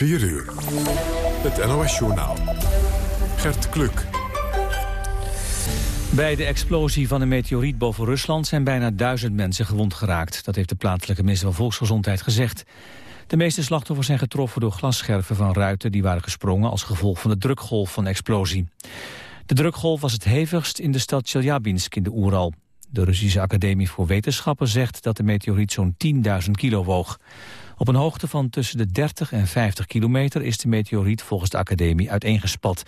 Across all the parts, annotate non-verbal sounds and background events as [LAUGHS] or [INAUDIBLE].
4 uur. Het NOS-journaal. Gert Kluk. Bij de explosie van een meteoriet boven Rusland zijn bijna duizend mensen gewond geraakt. Dat heeft de plaatselijke minister van Volksgezondheid gezegd. De meeste slachtoffers zijn getroffen door glasscherven van ruiten... die waren gesprongen als gevolg van de drukgolf van de explosie. De drukgolf was het hevigst in de stad Chelyabinsk in de Oeral. De Russische Academie voor Wetenschappen zegt dat de meteoriet zo'n 10.000 kilo woog. Op een hoogte van tussen de 30 en 50 kilometer is de meteoriet volgens de academie uiteengespat.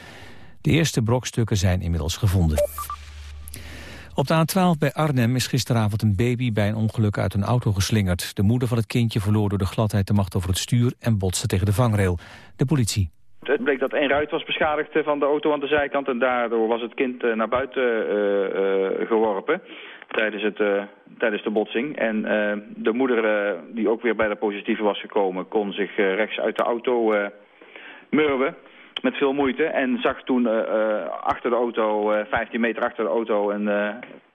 De eerste brokstukken zijn inmiddels gevonden. Op de A12 bij Arnhem is gisteravond een baby bij een ongeluk uit een auto geslingerd. De moeder van het kindje verloor door de gladheid de macht over het stuur en botste tegen de vangrail. De politie. Het bleek dat één ruit was beschadigd van de auto aan de zijkant en daardoor was het kind eh, naar buiten uh, geworpen tijdens, het, uh, tijdens de botsing. En uh, de moeder, uh, die ook weer bij de positieve was gekomen... kon zich rechts uit de auto murwen met veel moeite. En zag toen achter de auto, 15 meter achter de auto... Een,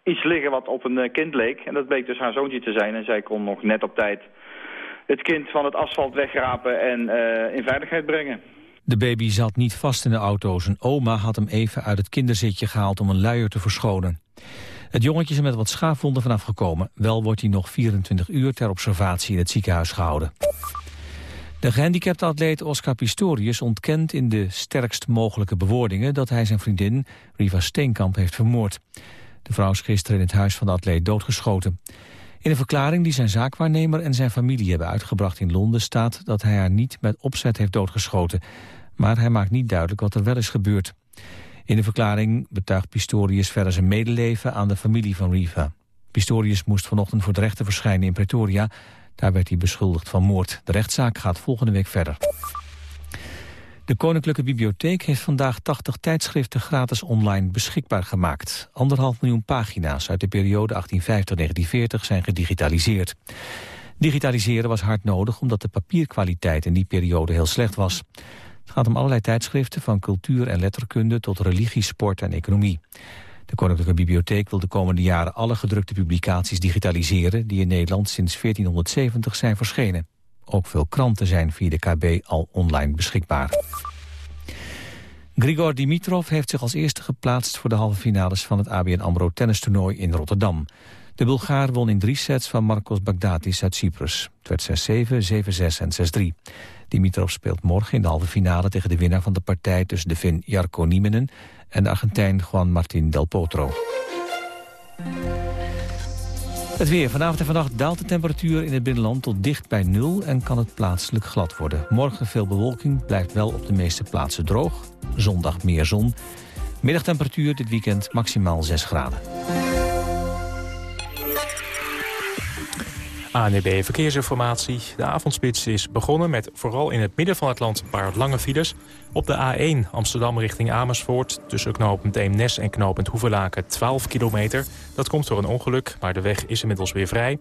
iets liggen wat op een kind leek. En dat bleek dus haar zoontje te zijn. En zij kon nog net op tijd het kind van het asfalt wegrapen en in veiligheid brengen. De baby zat niet vast in de auto. Zijn oma had hem even uit het kinderzitje gehaald om een luier te verschonen. Het jongetje is er met wat schaafwonden vanaf gekomen. Wel wordt hij nog 24 uur ter observatie in het ziekenhuis gehouden. De gehandicapte atleet Oscar Pistorius ontkent in de sterkst mogelijke bewoordingen... dat hij zijn vriendin Riva Steenkamp heeft vermoord. De vrouw is gisteren in het huis van de atleet doodgeschoten. In een verklaring die zijn zaakwaarnemer en zijn familie hebben uitgebracht in Londen... staat dat hij haar niet met opzet heeft doodgeschoten. Maar hij maakt niet duidelijk wat er wel is gebeurd. In de verklaring betuigt Pistorius verder zijn medeleven aan de familie van Riva. Pistorius moest vanochtend voor de rechter verschijnen in Pretoria. Daar werd hij beschuldigd van moord. De rechtszaak gaat volgende week verder. De Koninklijke Bibliotheek heeft vandaag 80 tijdschriften gratis online beschikbaar gemaakt. Anderhalf miljoen pagina's uit de periode 1850-1940 zijn gedigitaliseerd. Digitaliseren was hard nodig omdat de papierkwaliteit in die periode heel slecht was. Het gaat om allerlei tijdschriften van cultuur en letterkunde tot religie, sport en economie. De Koninklijke Bibliotheek wil de komende jaren alle gedrukte publicaties digitaliseren die in Nederland sinds 1470 zijn verschenen. Ook veel kranten zijn via de KB al online beschikbaar. Grigor Dimitrov heeft zich als eerste geplaatst voor de halve finales van het ABN AMRO tennistoernooi in Rotterdam. De Bulgaar won in drie sets van Marcos Bagdatis uit Cyprus. Het werd 6-7, 7-6 en 6-3. Dimitrov speelt morgen in de halve finale tegen de winnaar van de partij... tussen de Fin Jarko Niemenen en de Argentijn Juan Martín Del Potro. Het weer. Vanavond en vannacht daalt de temperatuur in het binnenland tot dicht bij nul... en kan het plaatselijk glad worden. Morgen veel bewolking, blijft wel op de meeste plaatsen droog. Zondag meer zon. Middagtemperatuur dit weekend maximaal 6 graden. ANB Verkeersinformatie. De avondspits is begonnen met vooral in het midden van het land een paar lange files. Op de A1 Amsterdam richting Amersfoort tussen knooppunt Eemnes en knooppunt Hoevelaken 12 kilometer. Dat komt door een ongeluk, maar de weg is inmiddels weer vrij.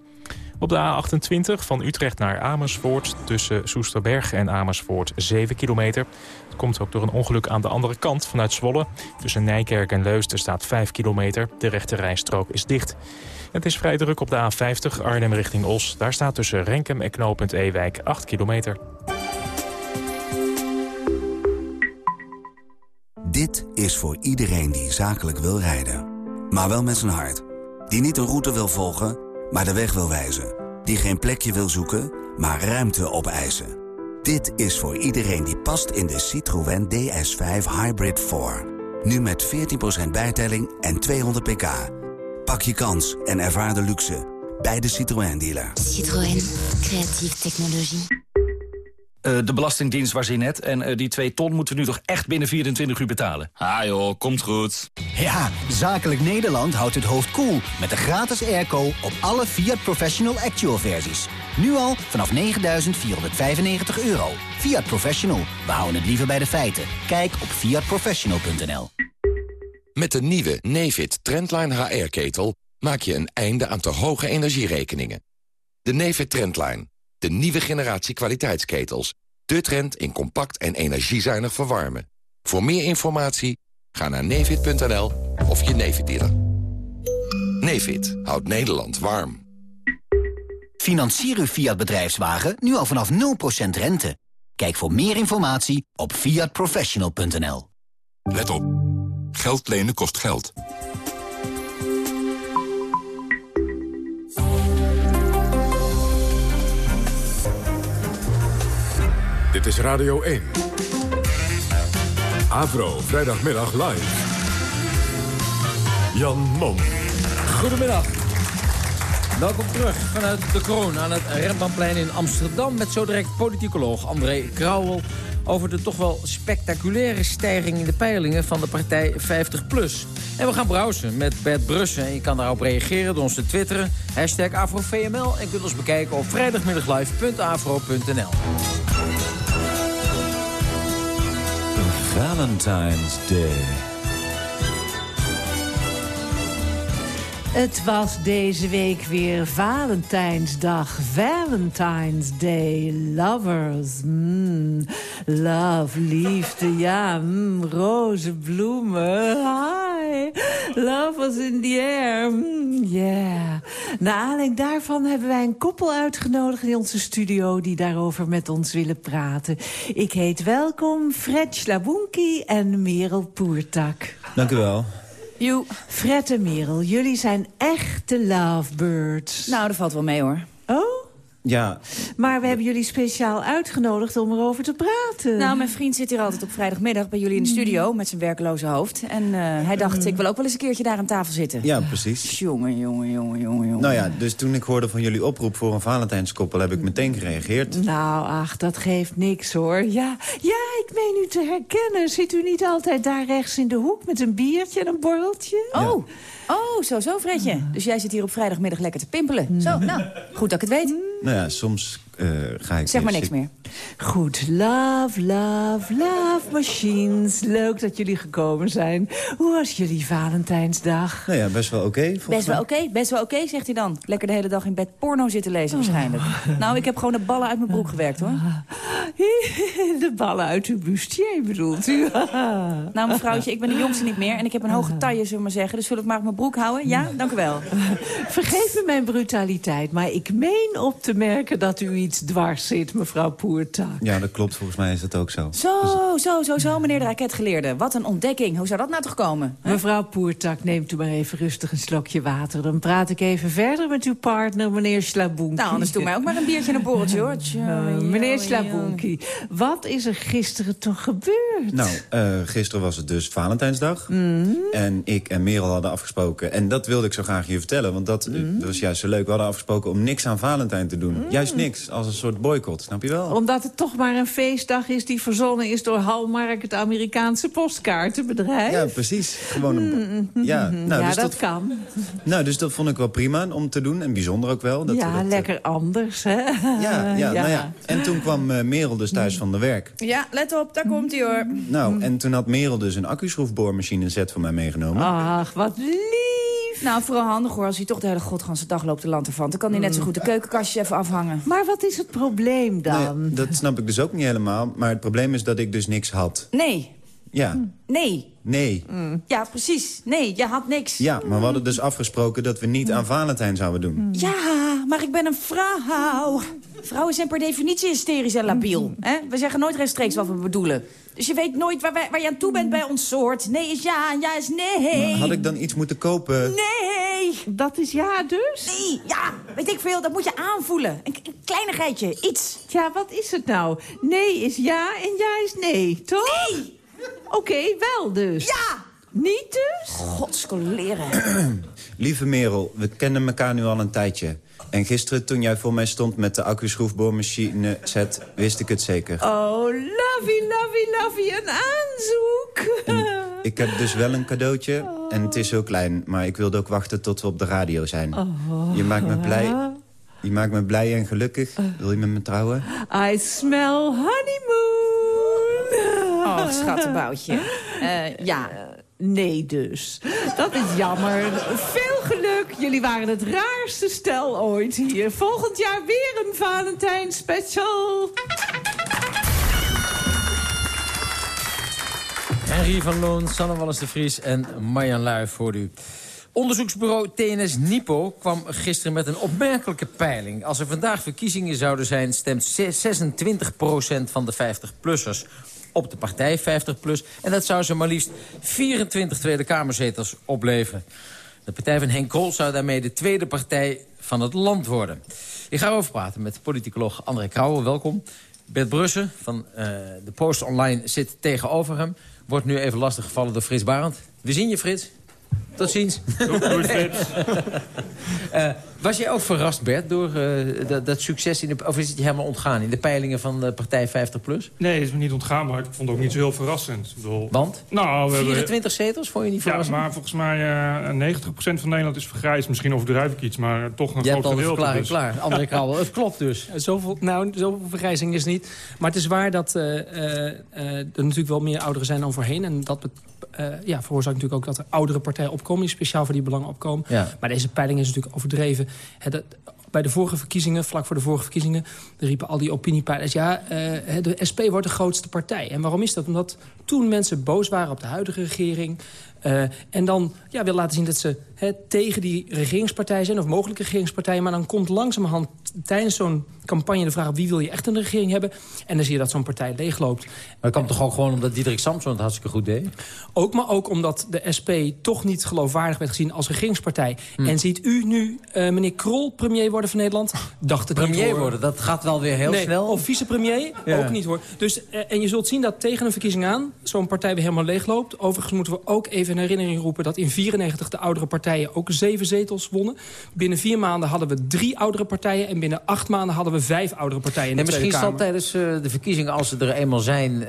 Op de A28 van Utrecht naar Amersfoort tussen Soesterberg en Amersfoort 7 kilometer. Het komt ook door een ongeluk aan de andere kant vanuit Zwolle. Tussen Nijkerk en Leusden staat 5 kilometer. De rechte rijstrook is dicht. Het is vrij druk op de A50 Arnhem richting Os. Daar staat tussen Renkum en knooppunt Ewijk 8 kilometer. Dit is voor iedereen die zakelijk wil rijden. Maar wel met zijn hart. Die niet een route wil volgen, maar de weg wil wijzen. Die geen plekje wil zoeken, maar ruimte opeisen. Dit is voor iedereen die past in de Citroën DS5 Hybrid 4. Nu met 14% bijtelling en 200 pk. Pak je kans en ervaar de luxe bij de Citroën dealer. Citroën, creatieve technologie. Uh, de Belastingdienst was in net en uh, die 2 ton moeten we nu toch echt binnen 24 uur betalen. Ah joh, komt goed. Ja, Zakelijk Nederland houdt het hoofd koel cool met de gratis airco op alle Fiat Professional Actual versies. Nu al vanaf 9.495 euro. Fiat Professional, we houden het liever bij de feiten. Kijk op fiatprofessional.nl. Met de nieuwe Nefit Trendline HR-ketel maak je een einde aan te hoge energierekeningen. De Nefit Trendline, de nieuwe generatie kwaliteitsketels. De trend in compact en energiezuinig verwarmen. Voor meer informatie ga naar nefit.nl of je Nefit dealer. Nefit houdt Nederland warm. Financier uw Fiat bedrijfswagen nu al vanaf 0% rente. Kijk voor meer informatie op fiatprofessional.nl. Let op. Geld lenen kost geld. Dit is Radio 1. Avro, vrijdagmiddag live. Jan Mom. Goedemiddag. Welkom terug vanuit de kroon aan het Rembrandtplein in Amsterdam... met zo direct politicoloog André Krauwel... over de toch wel spectaculaire stijging in de peilingen van de partij 50PLUS. En we gaan browsen met Bert Brussen. En je kan daarop reageren door ons te twitteren. Hashtag AfroVML. En kunt ons bekijken op vrijdagmiddaglive.afro.nl. Valentine's Day. Het was deze week weer Valentijnsdag. Valentine's Day. Lovers. Mm. Love, liefde, ja. Mm. Rozen, bloemen. Hi. Love was in the air. Mm. Yeah. Naar aanleiding daarvan hebben wij een koppel uitgenodigd in onze studio... die daarover met ons willen praten. Ik heet welkom Fred Slabunki en Merel Poertak. Dank u wel. Joe. Fred en Merel, jullie zijn echte lovebirds. Nou, dat valt wel mee, hoor. Ja. Maar we hebben jullie speciaal uitgenodigd om erover te praten. Nou, mijn vriend zit hier altijd op vrijdagmiddag bij jullie in de studio... met zijn werkloze hoofd. En uh, hij dacht, ik wil ook wel eens een keertje daar aan tafel zitten. Ja, precies. Jongen, jongen, jongen, jongen, jongen. Nou ja, dus toen ik hoorde van jullie oproep voor een Valentijnskoppel... heb ik meteen gereageerd. Nou, ach, dat geeft niks, hoor. Ja, ja, ik meen u te herkennen. Zit u niet altijd daar rechts in de hoek met een biertje en een borreltje? Oh, oh, zo, zo, Fredje. Dus jij zit hier op vrijdagmiddag lekker te pimpelen. Zo, nou, goed dat ik het weet. Nou ja, soms uh, ga ik... Zeg maar niks meer. Goed, love, love, love machines. Leuk dat jullie gekomen zijn. Hoe was jullie Valentijnsdag? Nou ja, best wel oké. Okay, best wel oké, okay, best wel oké, okay, zegt hij dan. Lekker de hele dag in bed porno zitten lezen waarschijnlijk. Oh. Nou, ik heb gewoon de ballen uit mijn broek gewerkt, hoor. [LAUGHS] De ballen uit uw bustier, bedoelt u? [LAUGHS] nou, mevrouwtje, ik ben de jongste niet meer... en ik heb een hoge taille, zullen we maar zeggen. Dus zullen ik maar op mijn broek houden? Ja, dank u wel. [LAUGHS] Vergeef me mijn brutaliteit, maar ik meen op te merken... dat u iets dwars zit, mevrouw Poertak. Ja, dat klopt. Volgens mij is dat ook zo. Zo, zo, zo, zo, meneer de raketgeleerde. Wat een ontdekking. Hoe zou dat nou toch komen? Hè? Mevrouw Poertak, neemt u maar even rustig een slokje water. Dan praat ik even verder met uw partner, meneer Slabunki. Nou, anders doe mij ook maar een biertje en een borreltje, hoor. [LAUGHS] Uh, meneer Slabunki, wat is er gisteren toch gebeurd? Nou, uh, gisteren was het dus Valentijnsdag. Mm. En ik en Merel hadden afgesproken... en dat wilde ik zo graag je vertellen, want dat, mm. was juist zo leuk. We hadden afgesproken om niks aan Valentijn te doen. Mm. Juist niks, als een soort boycott, snap je wel? Omdat het toch maar een feestdag is die verzonnen is door Hallmark... het Amerikaanse postkaartenbedrijf. Ja, precies. Gewoon een... Ja, nou, ja dus dat, dat kan. Nou, dus dat vond ik wel prima om te doen. En bijzonder ook wel. Dat ja, we dat, lekker anders, hè? Ja, [LAUGHS] ja, ja. Nou ja. En toen kwam uh, Merel dus thuis van de werk. Ja, let op, daar komt hij hoor. Nou, en toen had Merel dus een accuschroefboormachine set voor mij meegenomen. Ach, wat lief. Nou, vooral handig hoor, als hij toch de hele godganse dag loopt de land ervan. Dan kan hij net zo goed de keukenkastjes even afhangen. Maar wat is het probleem dan? Nee, dat snap ik dus ook niet helemaal. Maar het probleem is dat ik dus niks had. Nee. Ja. Nee. Nee. Mm. Ja, precies. Nee, je had niks. Ja, maar we hadden dus afgesproken dat we niet aan Valentijn zouden doen. Ja, maar ik ben een vrouw. Vrouwen zijn per definitie hysterisch en labiel. Hè? We zeggen nooit rechtstreeks wat we bedoelen. Dus je weet nooit waar, wij, waar je aan toe bent bij ons soort. Nee is ja en ja is nee. Maar had ik dan iets moeten kopen? Nee. Dat is ja dus? Nee, ja. Weet ik veel, dat moet je aanvoelen. Een, een kleinigheidje, iets. Ja, wat is het nou? Nee is ja en ja is nee, toch? Nee. Oké, okay, wel dus. Ja. Niet dus? Godskoleren. [CLEARS THROAT] Lieve Merel, we kennen elkaar nu al een tijdje. En gisteren toen jij voor mij stond met de accu-schroefboormachine set, wist ik het zeker. Oh, lovey, lovey, lovey, een aanzoek. En ik heb dus wel een cadeautje en het is heel klein. Maar ik wilde ook wachten tot we op de radio zijn. Oh. Je maakt me blij. Je maakt me blij en gelukkig. Wil je met me trouwen? I smell honeymoon. Schattenboutje. Uh, ja. Nee dus. Dat is jammer. Veel geluk. Jullie waren het raarste stel ooit hier. Volgend jaar weer een Valentijn special. Henry van Loon, Sanne Wallis de Vries en Marjan Luif voor u. Onderzoeksbureau TNS Nipo kwam gisteren met een opmerkelijke peiling. Als er vandaag verkiezingen zouden zijn... stemt 26% van de 50-plussers op de partij 50PLUS. En dat zou ze maar liefst 24 Tweede Kamerzetels opleveren. De partij van Henk Krol zou daarmee de tweede partij van het land worden. Ik ga erover praten met politicoloog André Krauwe. Welkom. Bert Brussen van uh, de Post Online zit tegenover hem. Wordt nu even lastig gevallen door Frits Barend. We zien je, Frits. Tot ziens. Doei, Frits. uh, [LAUGHS] was jij ook verrast, Bert, door uh, dat, dat, succes? In de, of is het je helemaal ontgaan in de peilingen van de partij 50PLUS? Nee, het is me niet ontgaan, maar ik vond het ook niet zo heel verrassend. Ik bedoel, Want? Nou, we 24 hebben, zetels, vond je niet verrassend? Ja, maar volgens mij uh, 90% van Nederland is vergrijsd. Misschien overdrijf ik iets, maar toch een je groot gedeelte. Je hebt al klaar. [LAUGHS] André Krauwel, het klopt dus. Zoveel, nou, zoveel vergrijzing is niet. Maar het is waar dat er natuurlijk wel meer ouderen zijn dan voorheen. En dat uh, ja, veroorzaakt natuurlijk ook dat er oudere partijen opkomen... die speciaal voor die belangen opkomen. Ja. Maar deze peiling is natuurlijk overdreven. Dat, bij de vorige verkiezingen, vlak voor de vorige verkiezingen... riepen al die opiniepeilers... ja, uh, de SP wordt de grootste partij. En waarom is dat? Omdat toen mensen boos waren op de huidige regering... Uh, en dan ja, wil laten zien dat ze he, tegen die regeringspartij zijn... of mogelijke regeringspartijen. Maar dan komt langzamerhand tijdens zo'n campagne de vraag... wie wil je echt de regering hebben? En dan zie je dat zo'n partij leegloopt. Maar dat kwam toch ook gewoon omdat Diederik Samson het hartstikke goed deed? Ook, maar ook omdat de SP toch niet geloofwaardig werd gezien als regeringspartij. Hm. En ziet u nu uh, meneer Krol premier worden van Nederland? Dacht het premier niet, worden, dat gaat wel weer heel nee, snel. Of vicepremier, Ja. ook niet hoor. Dus, uh, en je zult zien dat tegen een verkiezing aan... zo'n partij weer helemaal leegloopt. Overigens moeten we ook even in herinnering roepen... dat in 94 de oudere partijen ook zeven zetels wonnen. Binnen vier maanden hadden we drie oudere partijen... en binnen acht maanden hadden we vijf oudere partijen in de En misschien Tweede zal Kamer. tijdens uh, de verkiezingen, als ze er eenmaal zijn... Uh,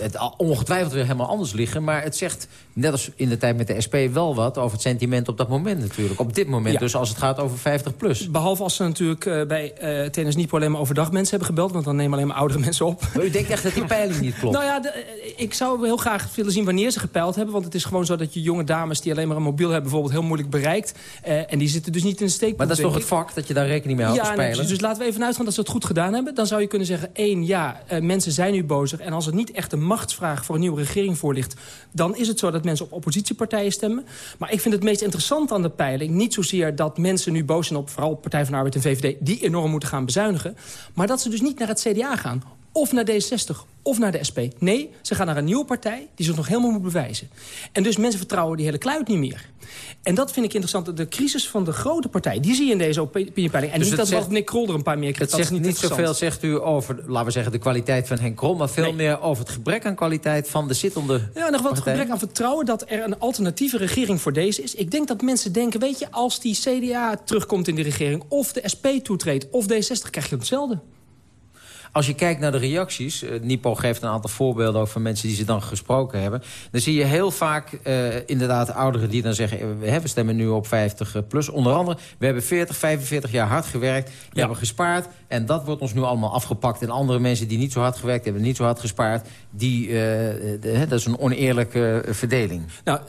het ongetwijfeld weer helemaal anders liggen. Maar het zegt, net als in de tijd met de SP, wel wat over het sentiment op dat moment natuurlijk. Op dit moment, Ja. dus als het gaat over 50 plus. Behalve als ze natuurlijk uh, bij uh, Nipo alleen maar overdag mensen hebben gebeld... want dan nemen alleen maar oudere [LAUGHS] mensen op. Maar u denkt echt dat die peiling niet klopt? [LAUGHS] Nou ja, de, eh, ik zou heel graag willen zien wanneer ze gepeild hebben. Want het is gewoon zo dat je jonge dames die alleen maar een mobiel hebben... bijvoorbeeld heel moeilijk bereikt. Uh, en die zitten dus niet in de steekproef. Maar dat is toch het vak, dat je daar rekening mee houdt Ja, peilen? dus, dus laten we even uitgaan dat ze het goed gedaan hebben. Dan zou je kunnen zeggen, één, ja, uh, mensen zijn nu bozer. En als er niet echt een machtsvraag voor een nieuwe regering voor ligt... dan is het zo dat mensen op oppositiepartijen stemmen. Maar ik vind het meest interessant aan de peiling... niet zozeer dat mensen nu boos zijn op vooral Partij van de Arbeid en VVD... die enorm moeten gaan bezuinigen. Maar dat ze dus niet naar het CDA gaan of naar D60 of naar de SP. Nee, ze gaan naar een nieuwe partij die zich nog helemaal moet bewijzen. En dus mensen vertrouwen die hele kluit niet meer. En dat vind ik interessant. De crisis van de grote partij, die zie je in deze opiniepeiling. En Dus niet het dat zegt- Nick Krol er een paar meer Het krijgt. Dat zegt niet, niet zoveel, zegt u, over, laten we zeggen, de kwaliteit van Henk Krol... maar veel Nee. meer over het gebrek aan kwaliteit van de zittende Ja, nog wat partij. gebrek aan vertrouwen dat er een alternatieve regering voor deze is. Ik denk dat mensen denken, weet je, als die CDA terugkomt in de regering... of de SP toetreedt, of D60, krijg je hetzelfde. Als je kijkt naar de reacties, eh, Nipo geeft een aantal voorbeelden ook van mensen die ze dan gesproken hebben. Dan zie je heel vaak eh, inderdaad ouderen die dan zeggen, eh, we stemmen nu op 50 plus. Onder andere, we hebben 40, 45 jaar hard gewerkt, we Ja. hebben gespaard. En dat wordt ons nu allemaal afgepakt. En andere mensen die niet zo hard gewerkt hebben, niet zo hard gespaard, die, de- dat is een oneerlijke verdeling. Nou,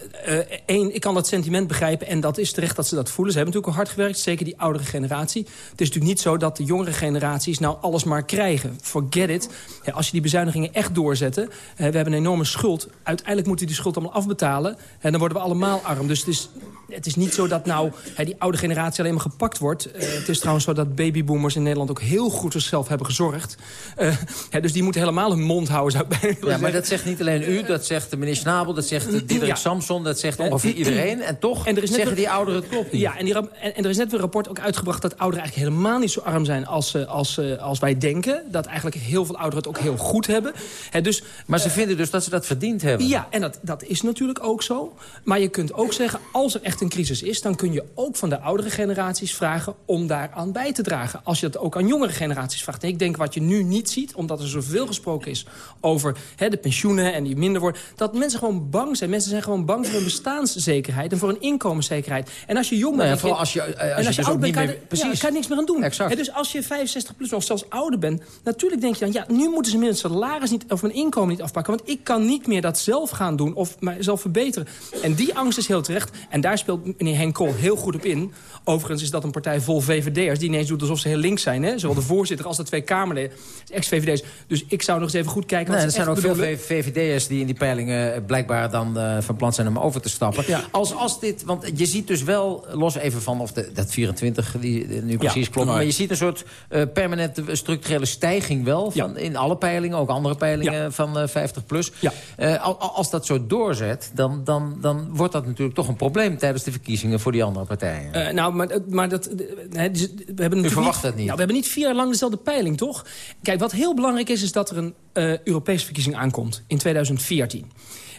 één, ik kan dat sentiment begrijpen en dat is terecht dat ze dat voelen. Ze hebben natuurlijk al hard gewerkt, zeker die oudere generatie. Het is natuurlijk niet zo dat de jongere generaties nou alles maar krijgen. Forget it. Als je die bezuinigingen echt doorzetten, eh, we hebben een enorme schuld. Uiteindelijk moeten we die schuld allemaal afbetalen en dan worden we allemaal arm. Dus het is, het is niet zo dat nou hè, die oude generatie alleen maar gepakt wordt. Eh, het is trouwens zo dat babyboomers in Nederland ook heel goed voor zichzelf hebben gezorgd. Eh, hè, dus die moeten helemaal hun mond houden, zou ik bijna Ja, maar zeggen. dat zegt niet alleen u, dat zegt de meneer Schnabel, dat zegt de Diederik Ja. Samson, dat zegt ongeveer iedereen. En toch En er is zeggen weer- die ouderen het klopt niet. Ja, en, die en, en er is net weer een rapport ook uitgebracht... dat ouderen eigenlijk helemaal niet zo arm zijn als, eh, als, eh, als wij denken. Dat eigenlijk heel veel ouderen het ook heel goed hebben. Hè, dus, Maar ze vinden dus dat ze dat verdiend hebben. ja, en dat, dat is natuurlijk ook zo. Maar je kunt ook zeggen, als er echt een crisis is... dan kun je ook van de oudere generaties vragen om daaraan bij te dragen. Als je dat ook aan jongere generaties vraagt. En ik denk wat je nu niet ziet, omdat er zoveel gesproken is... over hè, de pensioenen en die minder worden... dat mensen gewoon bang zijn. Mensen zijn gewoon bang voor hun bestaanszekerheid... en voor hun inkomenszekerheid. En als je jong Nou bent... ja, als je, eh, als en je als je dus oud bent, kan meer- ja, precies. kan je niks meer aan doen. Exact. Dus als je 65 plus of zelfs ouder bent... natuurlijk denk je dan... ja, nu moeten ze mijn salaris niet, of mijn inkomen niet afpakken... want ik kan niet meer dat zelf gaan doen of mijzelf verbeteren. En die angst is heel terecht. En daar speelt meneer Henk heel goed op in. Overigens is dat een partij vol VVD'ers... die ineens doet alsof ze heel links zijn. Hè? Zowel de voorzitter als de twee Kamerleden. Ex-VVD'ers. Dus ik zou nog eens even goed kijken Nee, er zijn ook veel. VVD'ers die in die peilingen eh, blijkbaar dan eh, van plan zijn om over te stappen. Als, als dit, want je ziet dus wel, los even van of de, dat 24 die nu precies klopt... maar je ziet een soort eh, permanente structurele stijging wel... Van, in alle peilingen, ook andere peilingen van eh, 50 plus. Al- al- als dat zo doorzet, dan, dan, dan wordt dat natuurlijk toch een probleem... tijdens de verkiezingen voor die andere partijen. Nou, maar, maar dat, eh, hè, dus we hebben natuurlijk verwacht dat niet. Nou, we hebben niet vier jaar lang dezelfde peiling, toch? Kijk, wat heel belangrijk is, is dat er een eh, Europese verkiezing aankomt in 2014.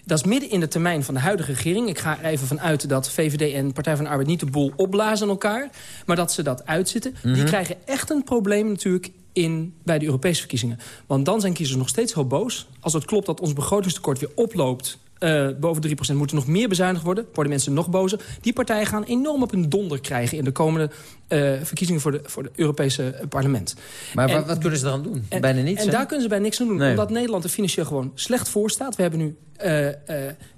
Dat is midden in de termijn van de huidige regering. Ik ga er even vanuit dat VVD en Partij van de Arbeid niet de boel opblazen aan elkaar. Maar dat ze dat uitzitten. Die Mhm. krijgen echt een probleem natuurlijk in, bij de Europese verkiezingen. Want dan zijn kiezers nog steeds heel boos. Als het klopt dat ons begrotingstekort weer oploopt... eh, boven 3% moet er nog meer bezuinigd worden. Worden mensen nog bozer. Die partijen gaan enorm op een donder krijgen... in de komende eh, verkiezingen voor de, voor de Europese eh, parlement. Maar En- wat, wat kunnen ze eraan doen? en, Bijna niets, En hè? daar kunnen ze bij niks aan doen. Nee. Omdat Nederland er financieel gewoon slecht voor staat. We hebben nu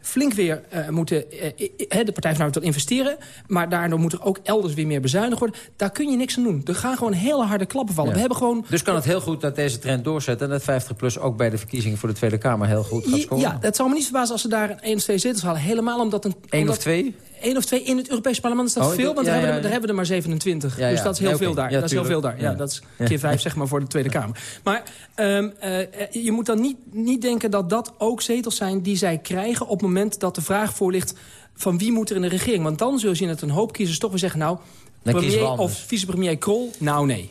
flink weer eh, moeten... eh, eh, eh, de Partij van wil investeren. Maar daardoor moet er ook elders weer meer bezuinigd worden. Daar kun je niks aan doen. Er gaan gewoon hele harde klappen vallen. Ja. We hebben gewoon... Dus kan het heel goed dat deze trend doorzet... en dat 50PLUS ook bij de verkiezingen voor de Tweede Kamer heel goed gaat scoren? Ja, het zal me niet verbazen als ze daar een of twee zetels halen. Helemaal omdat... Een, Eén omdat- of twee? Eén of twee in het Europese parlement is dat Oh, veel, want ja, daar, hebben ja, daar hebben we er maar 27. Ja, Dus dat is heel veel daar. Dat is heel veel daar. Ja, dat is keer vijf zeg maar voor de Tweede Kamer. Maar ehm, eh, je moet dan niet, niet denken dat dat ook zetels zijn die zij krijgen... op het moment dat de vraag voor ligt van wie moet er in de regering. Want dan zul je dat een hoop kiezers toch weer zeggen... nou, premier of vicepremier Krol, nou nee.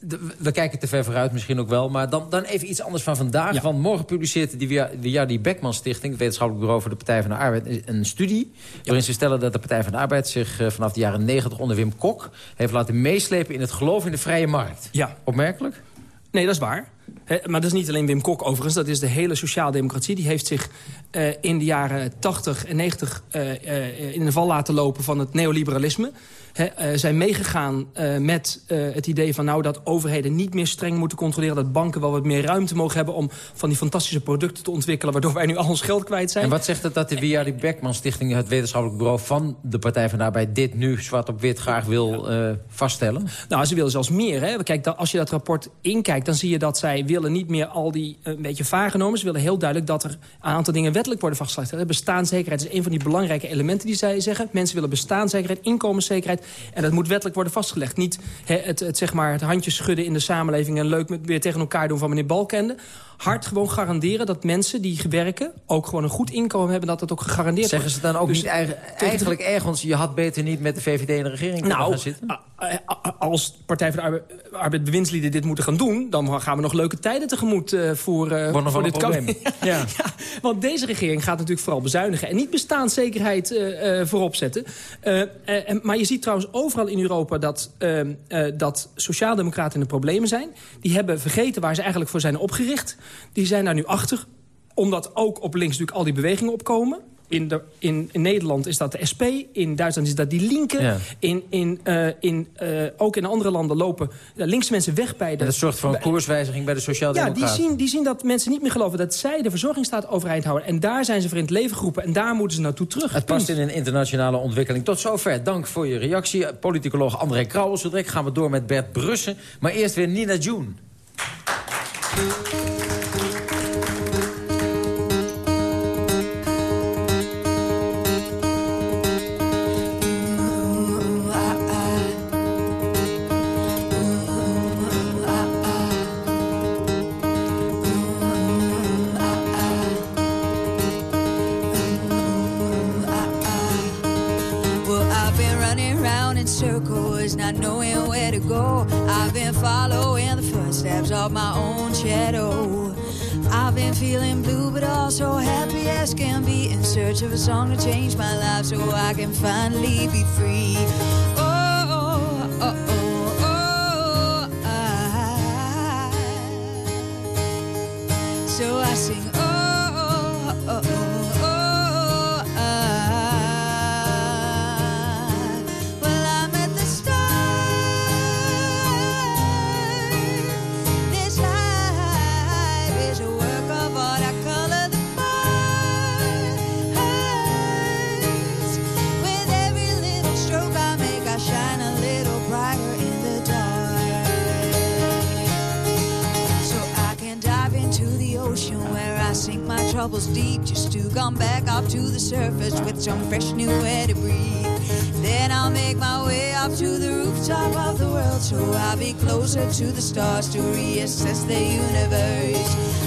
De- we kijken te ver vooruit misschien ook wel. Maar dan, dan even iets anders van vandaag. Want morgen publiceert die via, via die Beckman Stichting... het wetenschappelijk bureau voor de Partij van de Arbeid... een studie waarin ze stellen dat de Partij van de Arbeid... zich eh, vanaf de jaren 90 onder Wim Kok... heeft laten meeslepen in het geloof in de vrije markt. Ja. Opmerkelijk? Nee, dat is waar. Hè, maar dat is niet alleen Wim Kok overigens. Dat is de hele sociaaldemocratie. Die heeft zich eh, in de jaren 80 en 90 eh, eh, in de val laten lopen van het neoliberalisme. Hè, eh, zijn meegegaan eh, met eh, het idee van nou, dat overheden niet meer streng moeten controleren. Dat banken wel wat meer ruimte mogen hebben om van die fantastische producten te ontwikkelen. Waardoor wij nu al ons geld kwijt zijn. En wat zegt het dat de via die Beckman Stichting... het wetenschappelijk bureau van de Partij van de Arbeid... dit nu zwart op wit graag wil eh, vaststellen? Nou, ze willen zelfs meer. Hè? Kijk, als je dat rapport inkijkt, dan zie je dat zij willen niet meer al die eh, een beetje vage normen. Ze willen heel duidelijk dat er een aantal dingen wettelijk worden vastgelegd. Bestaanszekerheid is een van die belangrijke elementen die zij zeggen. Mensen willen bestaanszekerheid, inkomenszekerheid. En dat moet wettelijk worden vastgelegd. Niet het, het, zeg maar, het handjes schudden in de samenleving... en leuk met, weer tegen elkaar doen van meneer Balkende. Hard gewoon garanderen dat mensen die werken... ook gewoon een goed inkomen hebben, dat dat ook gegarandeerd Zeggen ze wordt. dan ook Dus niet eigen- tegen- eigenlijk ergens... je had beter niet met de VVD in de regering nou, gaan zitten? als Partij van de Arbeid, Arbeid bewindslieden dit moeten gaan doen... dan gaan we nog leuke tijden tegemoet eh, voor, eh nog voor dit kabinet. [LAUGHS] ja. want deze regering gaat natuurlijk vooral bezuinigen... en niet bestaanszekerheid eh, voorop zetten. En- maar je ziet trouwens overal in Europa dat, eh, eh, dat sociaaldemocraten in de problemen zijn. Die hebben vergeten waar ze eigenlijk voor zijn opgericht. Die zijn daar nu achter, omdat ook op links natuurlijk al die bewegingen opkomen... In, de, in, in Nederland is dat de SP, in Duitsland is dat die Linken. Ja. In, in, eh, in, eh, ook in andere landen lopen eh, linkse mensen weg bij de... En dat zorgt voor een koerswijziging bij de ja, die Sociaaldemocraten. zien, die zien dat mensen niet meer geloven dat zij de verzorgingsstaat overeind houden. En daar zijn ze voor in het leven geroepen. En daar moeten ze naartoe terug. Het past in een internationale ontwikkeling. Tot zover. Dank voor je reactie. Politicoloog André Krauwel. Zo direct gaan we door met Bert Brussen. Maar eerst weer Nina June. Circles, not knowing where to go. I've been following the footsteps of my own shadow. I've been feeling blue, but also happy as can be, in search of a song to change my life so I can finally be free. Troubles deep just to come back up to the surface with some fresh new air to breathe. Then I'll make my way up to the rooftop of the world so I'll be closer to the stars to reassess the universe.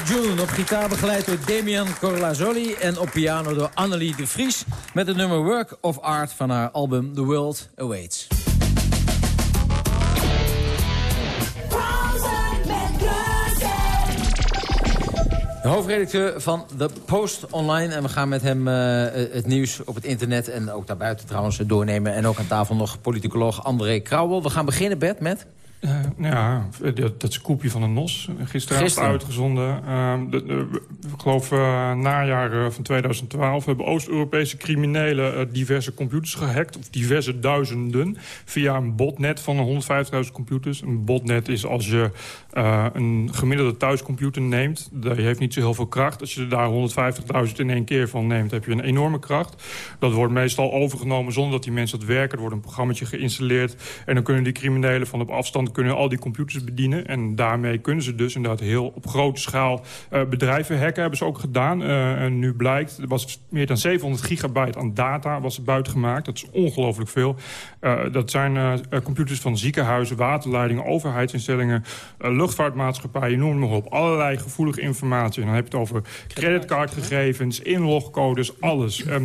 June op gitaar begeleid door Damian Corlazzoli... en op piano door Annelie de Vries... met het nummer Work of Art van haar album The World Awaits. De hoofdredacteur van The Post Online. En we gaan met hem eh, het nieuws op het internet en ook daarbuiten trouwens doornemen. En ook aan tafel nog politicoloog André Krauwel. We gaan beginnen, Bert, met... Eh, ja, dat, dat scoopje van de NOS. Gisteravond Gisteren. uitgezonden. Ehm, de, de- ik geloof uh, najaar eh, van 2012 hebben Oost-Europese criminelen diverse computers gehackt. Of diverse duizenden. Via een botnet van 150.000 computers. Een botnet is als je een gemiddelde thuiscomputer neemt. Die heeft niet zo heel veel kracht. Als je er daar 150.000 in één keer van neemt, heb je een enorme kracht. Dat wordt meestal overgenomen zonder dat die mensen dat werken. Er wordt een programmaatje geïnstalleerd. En dan kunnen die criminelen van op afstand kunnen al die computers bedienen. En daarmee kunnen ze dus inderdaad heel op grote schaal eh, bedrijven hacken. Hebben ze ook gedaan. Eh, en nu blijkt, er was meer dan 700 gigabyte aan data was buitengemaakt. Dat is ongelooflijk veel. Eh, dat zijn computers van ziekenhuizen, waterleidingen, overheidsinstellingen, luchtvaartmaatschappijen, noem maar op. Allerlei gevoelige informatie. En dan heb je het over creditcardgegevens, inlogcodes, alles. Eh,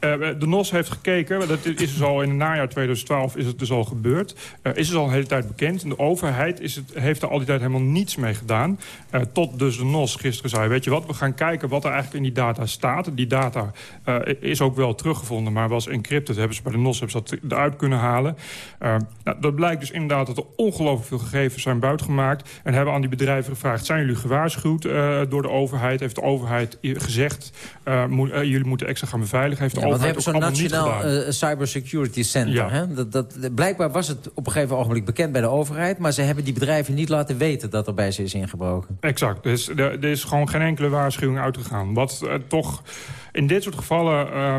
de NOS heeft gekeken, dat is dus al in het najaar 2012 is het dus al gebeurd. Eh, is het al een hele tijd bekend. En de overheid is het, heeft er al die tijd helemaal niets mee gedaan. Eh, tot dus de NOS gisteren zei, weet je wat, we gaan kijken wat er eigenlijk in die data staat. Die data eh, is ook wel teruggevonden, maar was encrypted. Hebben ze bij de NOS hebben dat eruit kunnen halen. Eh, nou, dat blijkt dus inderdaad dat er ongelooflijk veel gegevens zijn buitengemaakt. En hebben aan die bedrijven gevraagd, zijn jullie gewaarschuwd eh, door de overheid? Heeft de overheid gezegd, eh, eh, jullie moeten extra gaan beveiligen? Heeft de want we hebben zo'n nationaal eh, cybersecurity center. Ja. Hè? Dat, dat, blijkbaar was het op een gegeven ogenblik bekend bij de overheid... maar ze hebben die bedrijven niet laten weten dat er bij ze is ingebroken. Exact. Dus er, er is gewoon geen enkele waarschuwing uitgegaan. Wat eh, toch in dit soort gevallen eh,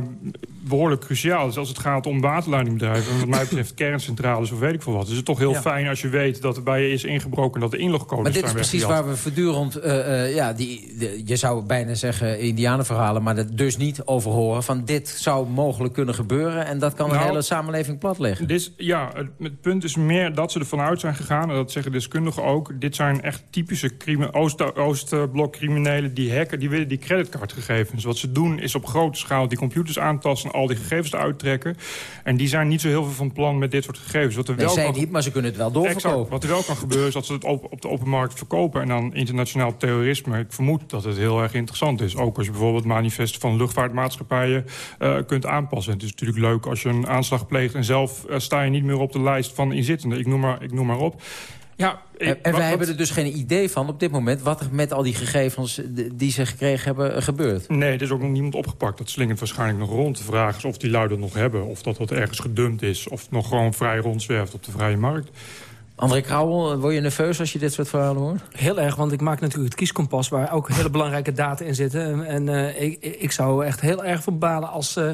behoorlijk cruciaal is... als het gaat om waterleidingbedrijven... en wat mij betreft [LAUGHS] kerncentrales of weet ik veel wat... is het toch heel Ja. fijn als je weet dat er bij je is ingebroken... en dat de inlogcodes Maar dit is precies waar we voortdurend, eh, eh, ja, die, de- je zou bijna zeggen indianenverhalen... maar er dus niet over horen van dit zou mogelijk kunnen gebeuren... en dat kan de Nou, hele samenleving platleggen. Dit is, ja, het, het punt is meer dat ze ervan uit zijn gegaan... en dat zeggen deskundigen ook... dit zijn echt typische crimi- Oost- Oostblok-criminelen die hacken... die willen die creditcardgegevens. Wat ze doen is is op grote schaal die computers aantasten... en al die gegevens eruit trekken. En die zijn niet zo heel veel van plan met dit soort gegevens. Wat er wel zij kan- niet, maar ze kunnen het wel doorverkopen. Exact. Wat er wel kan gebeuren is dat ze het op, op de open markt verkopen... en dan internationaal terrorisme. Ik vermoed dat het heel erg interessant is. Ook als je bijvoorbeeld manifesten van luchtvaartmaatschappijen eh, kunt aanpassen. Het is natuurlijk leuk als je een aanslag pleegt... en zelf eh, sta je niet meer op de lijst van inzittenden. Ik noem maar, ik noem maar op. Ja, ik- En, wat- wij hebben er dus geen idee van op dit moment... wat er met al die gegevens eh, die ze gekregen hebben eh, gebeurt. Nee, er is ook nog niemand opgepakt. Dat slingert waarschijnlijk nog rond. De vraag is of die lui dat nog hebben. Of dat dat ergens gedumpt is. Of het nog gewoon vrij rondzwerft op de vrije markt. André Krauwel, word je nerveus als je dit soort verhalen hoort? Heel erg, want ik maak natuurlijk het kieskompas... waar ook hele belangrijke data in zitten. En, en eh, ik, ik zou echt heel erg van balen als, eh,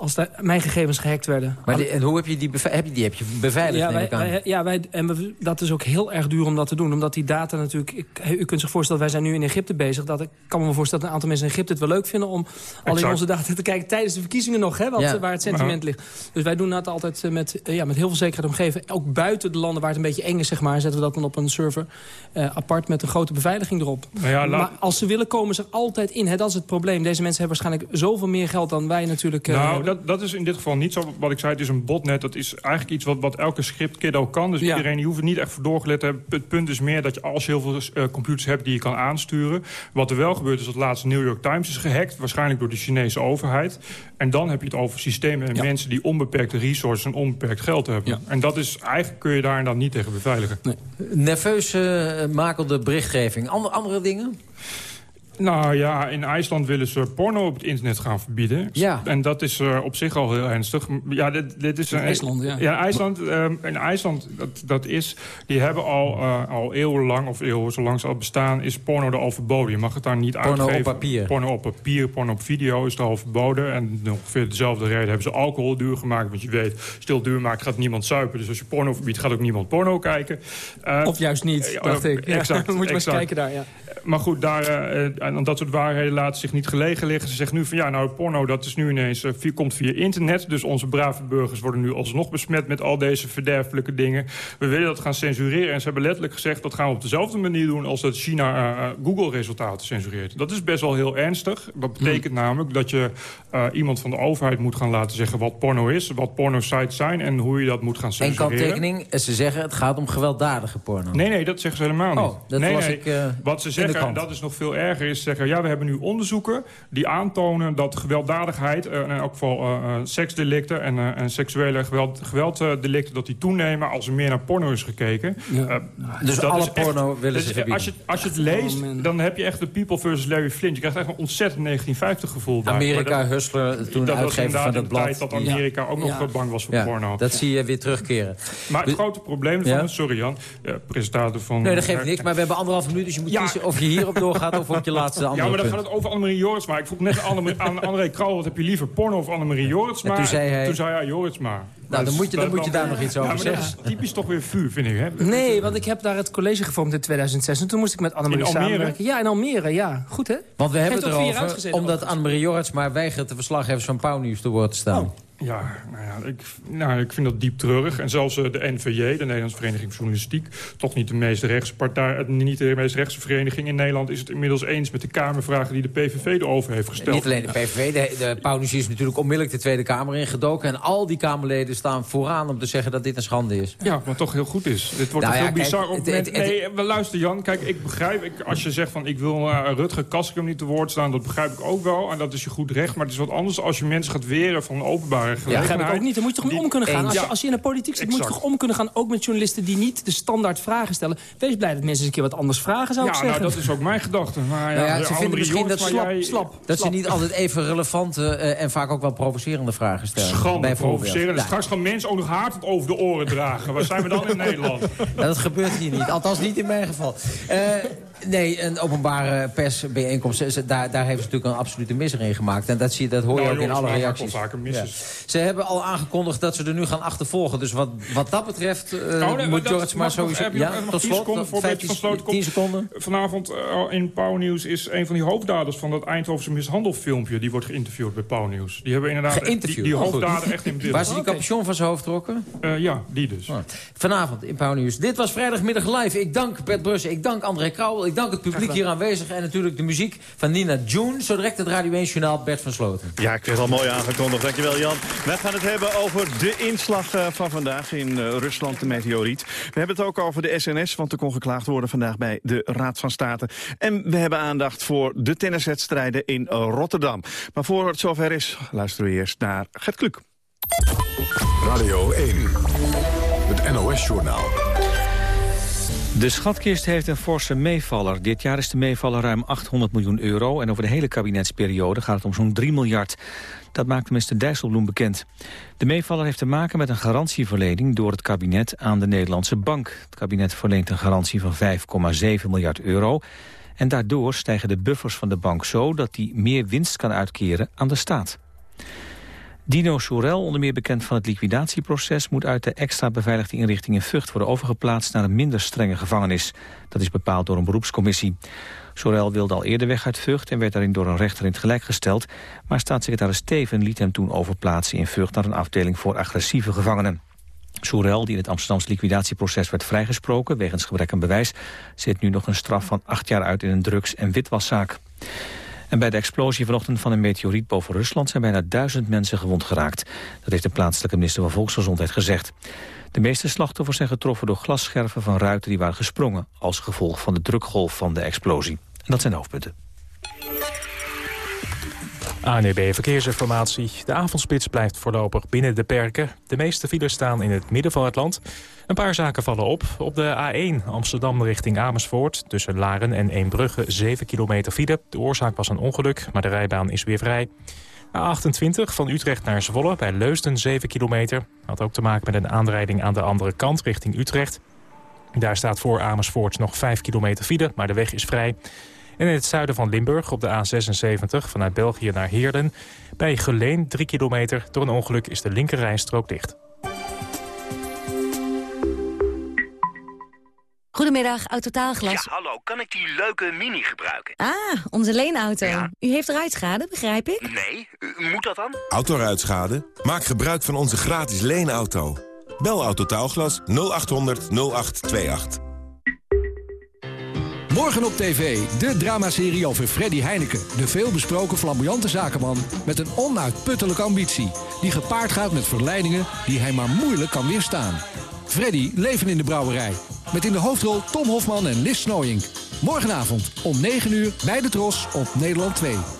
als de, mijn gegevens gehackt werden. Maar die- en hoe heb je die, beve- heb je, die heb je beveiligd, Ja, wij, ja wij, en we- dat is ook heel erg duur om dat te doen. Omdat die data natuurlijk... Ik, u kunt zich voorstellen, wij zijn nu in Egypte bezig. Dat ik kan me voorstellen dat een aantal mensen in Egypte het wel leuk vinden... om al in onze data te kijken tijdens de verkiezingen nog. Hè, wat, Ja. Waar het sentiment ligt. Dus wij doen dat altijd eh, met, eh, ja, met heel veel zekerheid omgeven. Ook buiten de landen waar het een beetje eng is, zeg maar... zetten we dat dan op een server eh, apart met een grote beveiliging erop. Nou ja, Maar als ze willen, komen ze er altijd in. Hè, dat is het probleem. Deze mensen hebben waarschijnlijk zoveel meer geld dan wij natuurlijk... eh, Nou. Dat, dat is in dit geval niet zo. Wat ik zei, het is een botnet. Dat is eigenlijk iets wat, wat elke scriptkiddo kan. Dus Ja. iedereen die hoeft er niet echt voor doorgelet te hebben. Het punt is meer dat je als je heel veel eh, computers hebt die je kan aansturen. Wat er wel gebeurt is dat laatst de New York Times is gehackt. Waarschijnlijk door de Chinese overheid. En dan heb je het over systemen en mensen die onbeperkte resources en onbeperkt geld hebben. En dat is, eigenlijk kun je daar dan niet tegen beveiligen. Nerveus eh, makelde berichtgeving. Ander, andere dingen? Nou ja, in IJsland willen ze porno op het internet gaan verbieden. Ja. En dat is eh, op zich al heel ernstig. Ja, dit, dit is In IJsland, ja. IJsland, ehm, in IJsland, dat, dat is... Die hebben al, eh, al eeuwenlang, of eeuwen, zolang ze al bestaan... is porno er al verboden. Je mag het daar niet Porno op uitgeven. papier. Porno op papier, porno op video is er al verboden. En ongeveer dezelfde reden hebben ze alcohol duur gemaakt. Want je weet, stil duur maken gaat niemand zuipen. Dus als je porno verbiedt, gaat ook niemand porno kijken. Eh, Of juist niet, dacht ik. Ja, Exact, [LAUGHS] moet je maar eens kijken daar, ja. Maar goed, daar, en dat soort waarheden laten zich niet gelegen liggen. Ze zeggen nu van ja, nou porno dat is nu ineens, via, komt via internet. Dus onze brave burgers worden nu alsnog besmet met al deze verderfelijke dingen. We willen dat gaan censureren. En ze hebben letterlijk gezegd dat gaan we op dezelfde manier doen... als dat China eh, eh, Google-resultaten censureert. Dat is best wel heel ernstig. Dat betekent namelijk dat je eh, iemand van de overheid moet gaan laten zeggen... wat porno is, wat porno-sites zijn en hoe je dat moet gaan En censureren. kanttekening, eh, ze zeggen het gaat om gewelddadige porno. Nee, nee, dat zeggen ze helemaal niet. Oh, dat nee, las nee. ik, Wat ze zeggen, en dat is nog veel erger, is zeggen... ja, we hebben nu onderzoeken die aantonen dat gewelddadigheid... eh, in elk geval eh, eh, seksdelicten en, en seksuele geweld, gewelddelicten... dat die toenemen als er meer naar porno is gekeken. Dus dat alle is echt- porno willen dus ze verbieden. Als je, als je het leest, dan heb je echt de People versus Larry Flint. Je krijgt echt een ontzettend 1950 gevoel bij. Amerika, dat- Hustler, toen dat uitgever van dat de blad. tijd dat Amerika ook nog Ja. bang was voor porno. Dat zie je weer terugkeren. Maar het grote probleem Ja? sorry Jan, presentator van... Nee, dat geeft niks, maar we hebben anderhalf minuut... dus je moet kiezen of je hierop doorgaat of op je [LAUGHS] laatste andere Ja, maar dan punt. gaat het over Annemarie Joritsma. Ik vroeg net aan André Krauwel, wat heb je liever, porno of Annemarie Joritsma? En toen zei hij- Toen zei hij Joritsma. dan Dus moet je- dan dat- moet je daar nog iets over ja, maar Dat is typisch toch weer vuur, vind ik. Hè? Nee, want ik heb daar het college gevormd in 2006. En toen moest ik met Annemarie samenwerken. Ja, in Almere, ja. Goed, hè? Want we hebben het erover, omdat Annemarie Jorrits maar weigert de verslaggevers van Pauwnieuws te woord te staan. Oh. Ja, nou ja ik, nou, ik vind dat diep treurig. En zelfs eh, de NVJ, de Nederlandse Vereniging van Journalistiek... toch niet de meest rechtse partij, eh, niet de meest rechtse vereniging in Nederland... is het inmiddels eens met de Kamervragen die de PVV erover heeft gesteld. Niet alleen de PVV, de, de Pauwnieuws is natuurlijk onmiddellijk de Tweede Kamer ingedoken. En al die Kamerleden staan vooraan om te zeggen dat dit een schande is. Ja, wat toch heel goed is. Dit wordt Nou een ja, heel bizar op het- moment. het- het- Nee, maar luister Jan. Kijk, ik begrijp... Ik, als je zegt van ik wil uh, Rutger Kastrikum niet te woord staan... dat begrijp ik ook wel. En dat is je goed recht. Maar het is wat anders als je mensen gaat weren van openbare Ja, gelegenheid. begrijp ik ook niet. Dan moet je toch Die- om kunnen gaan. Als je, Ja, als je in de politiek zit, moet je toch om kunnen gaan. Ook met journalisten die niet de standaard vragen stellen. Wees blij dat mensen eens een keer wat anders vragen, zou ik Ja, zeggen. nou, dat is ook mijn gedachte. Maar ja, Nou ja, ze vinden misschien dat, slap, jij- slap. dat ze niet altijd even relevante eh, en vaak ook wel provocerende vragen stellen. Schande. Ja. Straks gaan mensen ook nog haard tot over de oren dragen. Waar zijn we dan in [LAUGHS] Nederland? Ja, dat gebeurt hier niet. Althans niet in mijn geval. Eh, nee, een openbare persbijeenkomst, daar, daar hebben ze natuurlijk een absolute misser in gemaakt. En dat, zie je, dat hoor je Nou, ook in alle reacties. vaker. Ja. Ze hebben al aangekondigd dat ze er nu gaan achtervolgen. Dus wat, wat dat betreft Oh, nee, maar moet George maar nog- sowieso... nog- nog tot 10 slot, seconden tot voordat je 15 van sloten komt? 10 seconden. Vanavond eh, in Pauw Nieuws is een van die hoofddaders van dat Eindhovense mishandelfilmpje... die wordt geïnterviewd bij Pauw Nieuws. Die hebben inderdaad die, Oh, hoofddader echt in beeld. Waar ze die capuchon van zijn hoofd trokken? Eh, ja, die dus. Vanavond in Pauw Nieuws. Dit was vrijdagmiddag live. Ik dank Bert Brussen, ik dank André Krauwel. Ik dank het publiek hier aanwezig en natuurlijk de muziek van Nina June. Zo direct het Radio 1 Journaal Bert van Sloten. Ja, ik vind het al mooi aangekondigd. Dankjewel Jan. Wij gaan het hebben over de inslag eh, van vandaag in eh, Rusland, de meteoriet. We hebben het ook over de SNS, want er kon geklaagd worden vandaag bij de Raad van State. En we hebben aandacht voor de tenniswedstrijden in Rotterdam. Maar voor het zover is, luisteren we eerst naar Gert Kluk. Radio 1, het NOS-journaal. De schatkist heeft een forse meevaller. Dit jaar is de meevaller ruim 800 miljoen euro... en over de hele kabinetsperiode gaat het om zo'n 3 miljard. Dat maakt minister Dijsselbloem bekend. De meevaller heeft te maken met een garantieverlening door het kabinet aan de Nederlandse bank. Het kabinet verleent een garantie van 5,7 miljard euro... en daardoor stijgen de buffers van de bank zo dat die meer winst kan uitkeren aan de staat. Dino Soerel, onder meer bekend van het liquidatieproces... moet uit de extra beveiligde inrichting in Vught worden overgeplaatst... naar een minder strenge gevangenis. Dat is bepaald door een beroepscommissie. Sorel wilde al eerder weg uit Vught en werd daarin door een rechter in het gelijk gesteld. Maar staatssecretaris Steven liet hem toen overplaatsen in Vught... naar een afdeling voor agressieve gevangenen. Soerel, die in het Amsterdamse liquidatieproces werd vrijgesproken... wegens gebrek aan bewijs, zit nu nog een straf van acht jaar uit in een drugs- en witwaszaak. En bij de explosie vanochtend van een meteoriet boven Rusland... zijn bijna duizend mensen gewond geraakt. Dat heeft de plaatselijke minister van Volksgezondheid gezegd. De meeste slachtoffers zijn getroffen door glasscherven van ruiten die waren gesprongen... als gevolg van de drukgolf van de explosie. En dat zijn de hoofdpunten. ANEB Verkeersinformatie. De avondspits blijft voorlopig binnen de perken. De meeste files staan in het midden van het land. Een paar zaken vallen op. Op de A1 Amsterdam richting Amersfoort... tussen Laren en Eembrugge 7 kilometer file. De oorzaak was een ongeluk, maar de rijbaan is weer vrij. A28 van Utrecht naar Zwolle bij Leusden 7 kilometer. Had ook te maken met een aanrijding aan de andere kant richting Utrecht. Daar staat voor Amersfoort nog 5 kilometer file, maar de weg is vrij. En in het zuiden van Limburg op de A76 vanuit België naar Heerden... bij Geleen 3 kilometer. Door een ongeluk is de linkerrijstrook dicht. Goedemiddag, Autotaalglas. Ja, hallo. Kan ik die leuke Mini gebruiken? Ah, onze leenauto. U heeft ruitschade, begrijp ik? Nee, moet dat dan? Autoruitschade? Maak gebruik van onze gratis leenauto. Bel Autotaalglas 0800 0828. Morgen op tv, de dramaserie over Freddy Heineken. De veelbesproken flamboyante zakenman met een onuitputtelijke ambitie. Die gepaard gaat met verleidingen die hij maar moeilijk kan weerstaan. Freddy leven in de brouwerij. Met in de hoofdrol Tom Hofman en Lis Snooyink. Morgenavond om 9 uur bij de Tros op Nederland 2.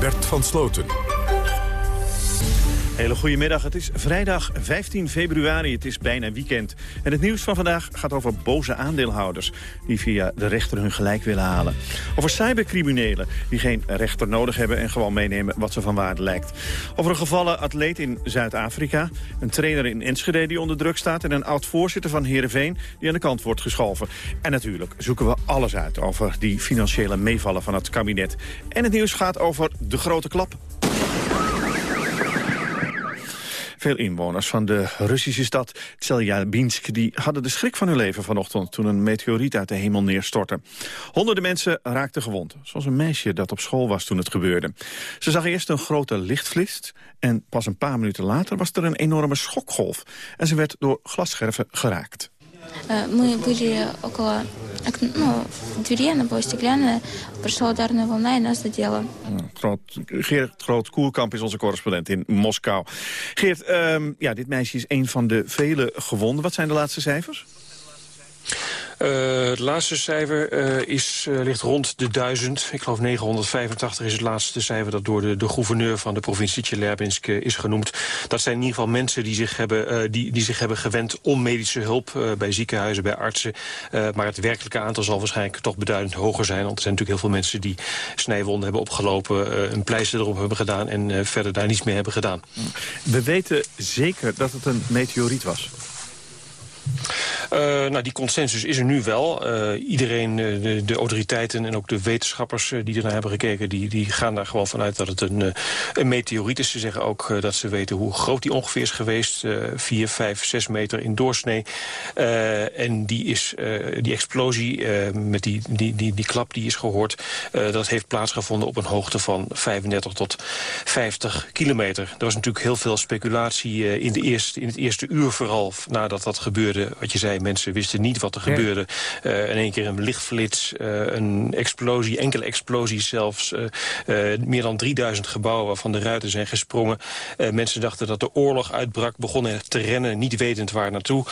Bert van Sloten. Hele goedemiddag. Het is vrijdag 15 februari. Het is bijna weekend. En het nieuws van vandaag gaat over boze aandeelhouders... die via de rechter hun gelijk willen halen. Over cybercriminelen die geen rechter nodig hebben... en gewoon meenemen wat ze van waarde lijkt. Over een gevallen atleet in Zuid-Afrika. Een trainer in Enschede die onder druk staat... en een oud-voorzitter van Heerenveen die aan de kant wordt geschoven. En natuurlijk zoeken we alles uit over die financiële meevallen van het kabinet. En het nieuws gaat over de grote klap veel inwoners van de Russische stad Tseljabinsk... die hadden de schrik van hun leven vanochtend... toen een meteoriet uit de hemel neerstortte. Honderden mensen raakten gewond. Zoals een meisje dat op school was toen het gebeurde. Ze zag eerst een grote lichtflits... en pas een paar minuten later was er een enorme schokgolf. En ze werd door glasscherven geraakt. Uh, we waren ну, двери, она была стеклянная. Прошла ударная волна и нас задела. Groot, Geert Groot Koerkamp is onze correspondent in Moskou. Geert, um, ja, dit meisje is een van de vele gewonden. Wat zijn de laatste cijfers? Uh, het laatste cijfer uh, is, uh, ligt rond de 1000. Ik geloof 985 is het laatste cijfer dat door de, de gouverneur van de provincie Tjelabinsk is genoemd. Dat zijn in ieder geval mensen die zich hebben, die, die zich hebben gewend om medische hulp bij ziekenhuizen, bij artsen. maar het werkelijke aantal zal waarschijnlijk toch beduidend hoger zijn. Want er zijn natuurlijk heel veel mensen die snijwonden hebben opgelopen, een pleister erop hebben gedaan en verder daar niets mee hebben gedaan. We weten zeker dat het een meteoriet was. Uh, nou, die consensus is er nu wel. Uh, iedereen, uh, de, de, autoriteiten en ook de wetenschappers die ernaar hebben gekeken... Die, die gaan daar gewoon vanuit dat het een, een meteoriet is. Ze zeggen ook dat ze weten hoe groot die ongeveer is geweest. 4, 5, 6 meter in doorsnee. en die, is, die explosie met die, die, die, die klap die is gehoord... dat heeft plaatsgevonden op een hoogte van 35 tot 50 kilometer. Er was natuurlijk heel veel speculatie in, de eerste, in het eerste uur vooral... nadat dat gebeurde, wat je zei, mensen wisten niet wat er gebeurde. Uh, in één keer een lichtflits, uh, een explosie, enkele explosies zelfs. Uh, meer dan 3000 gebouwen waarvan de ruiten zijn gesprongen. mensen dachten dat de oorlog uitbrak, begonnen te rennen, niet wetend waar naartoe.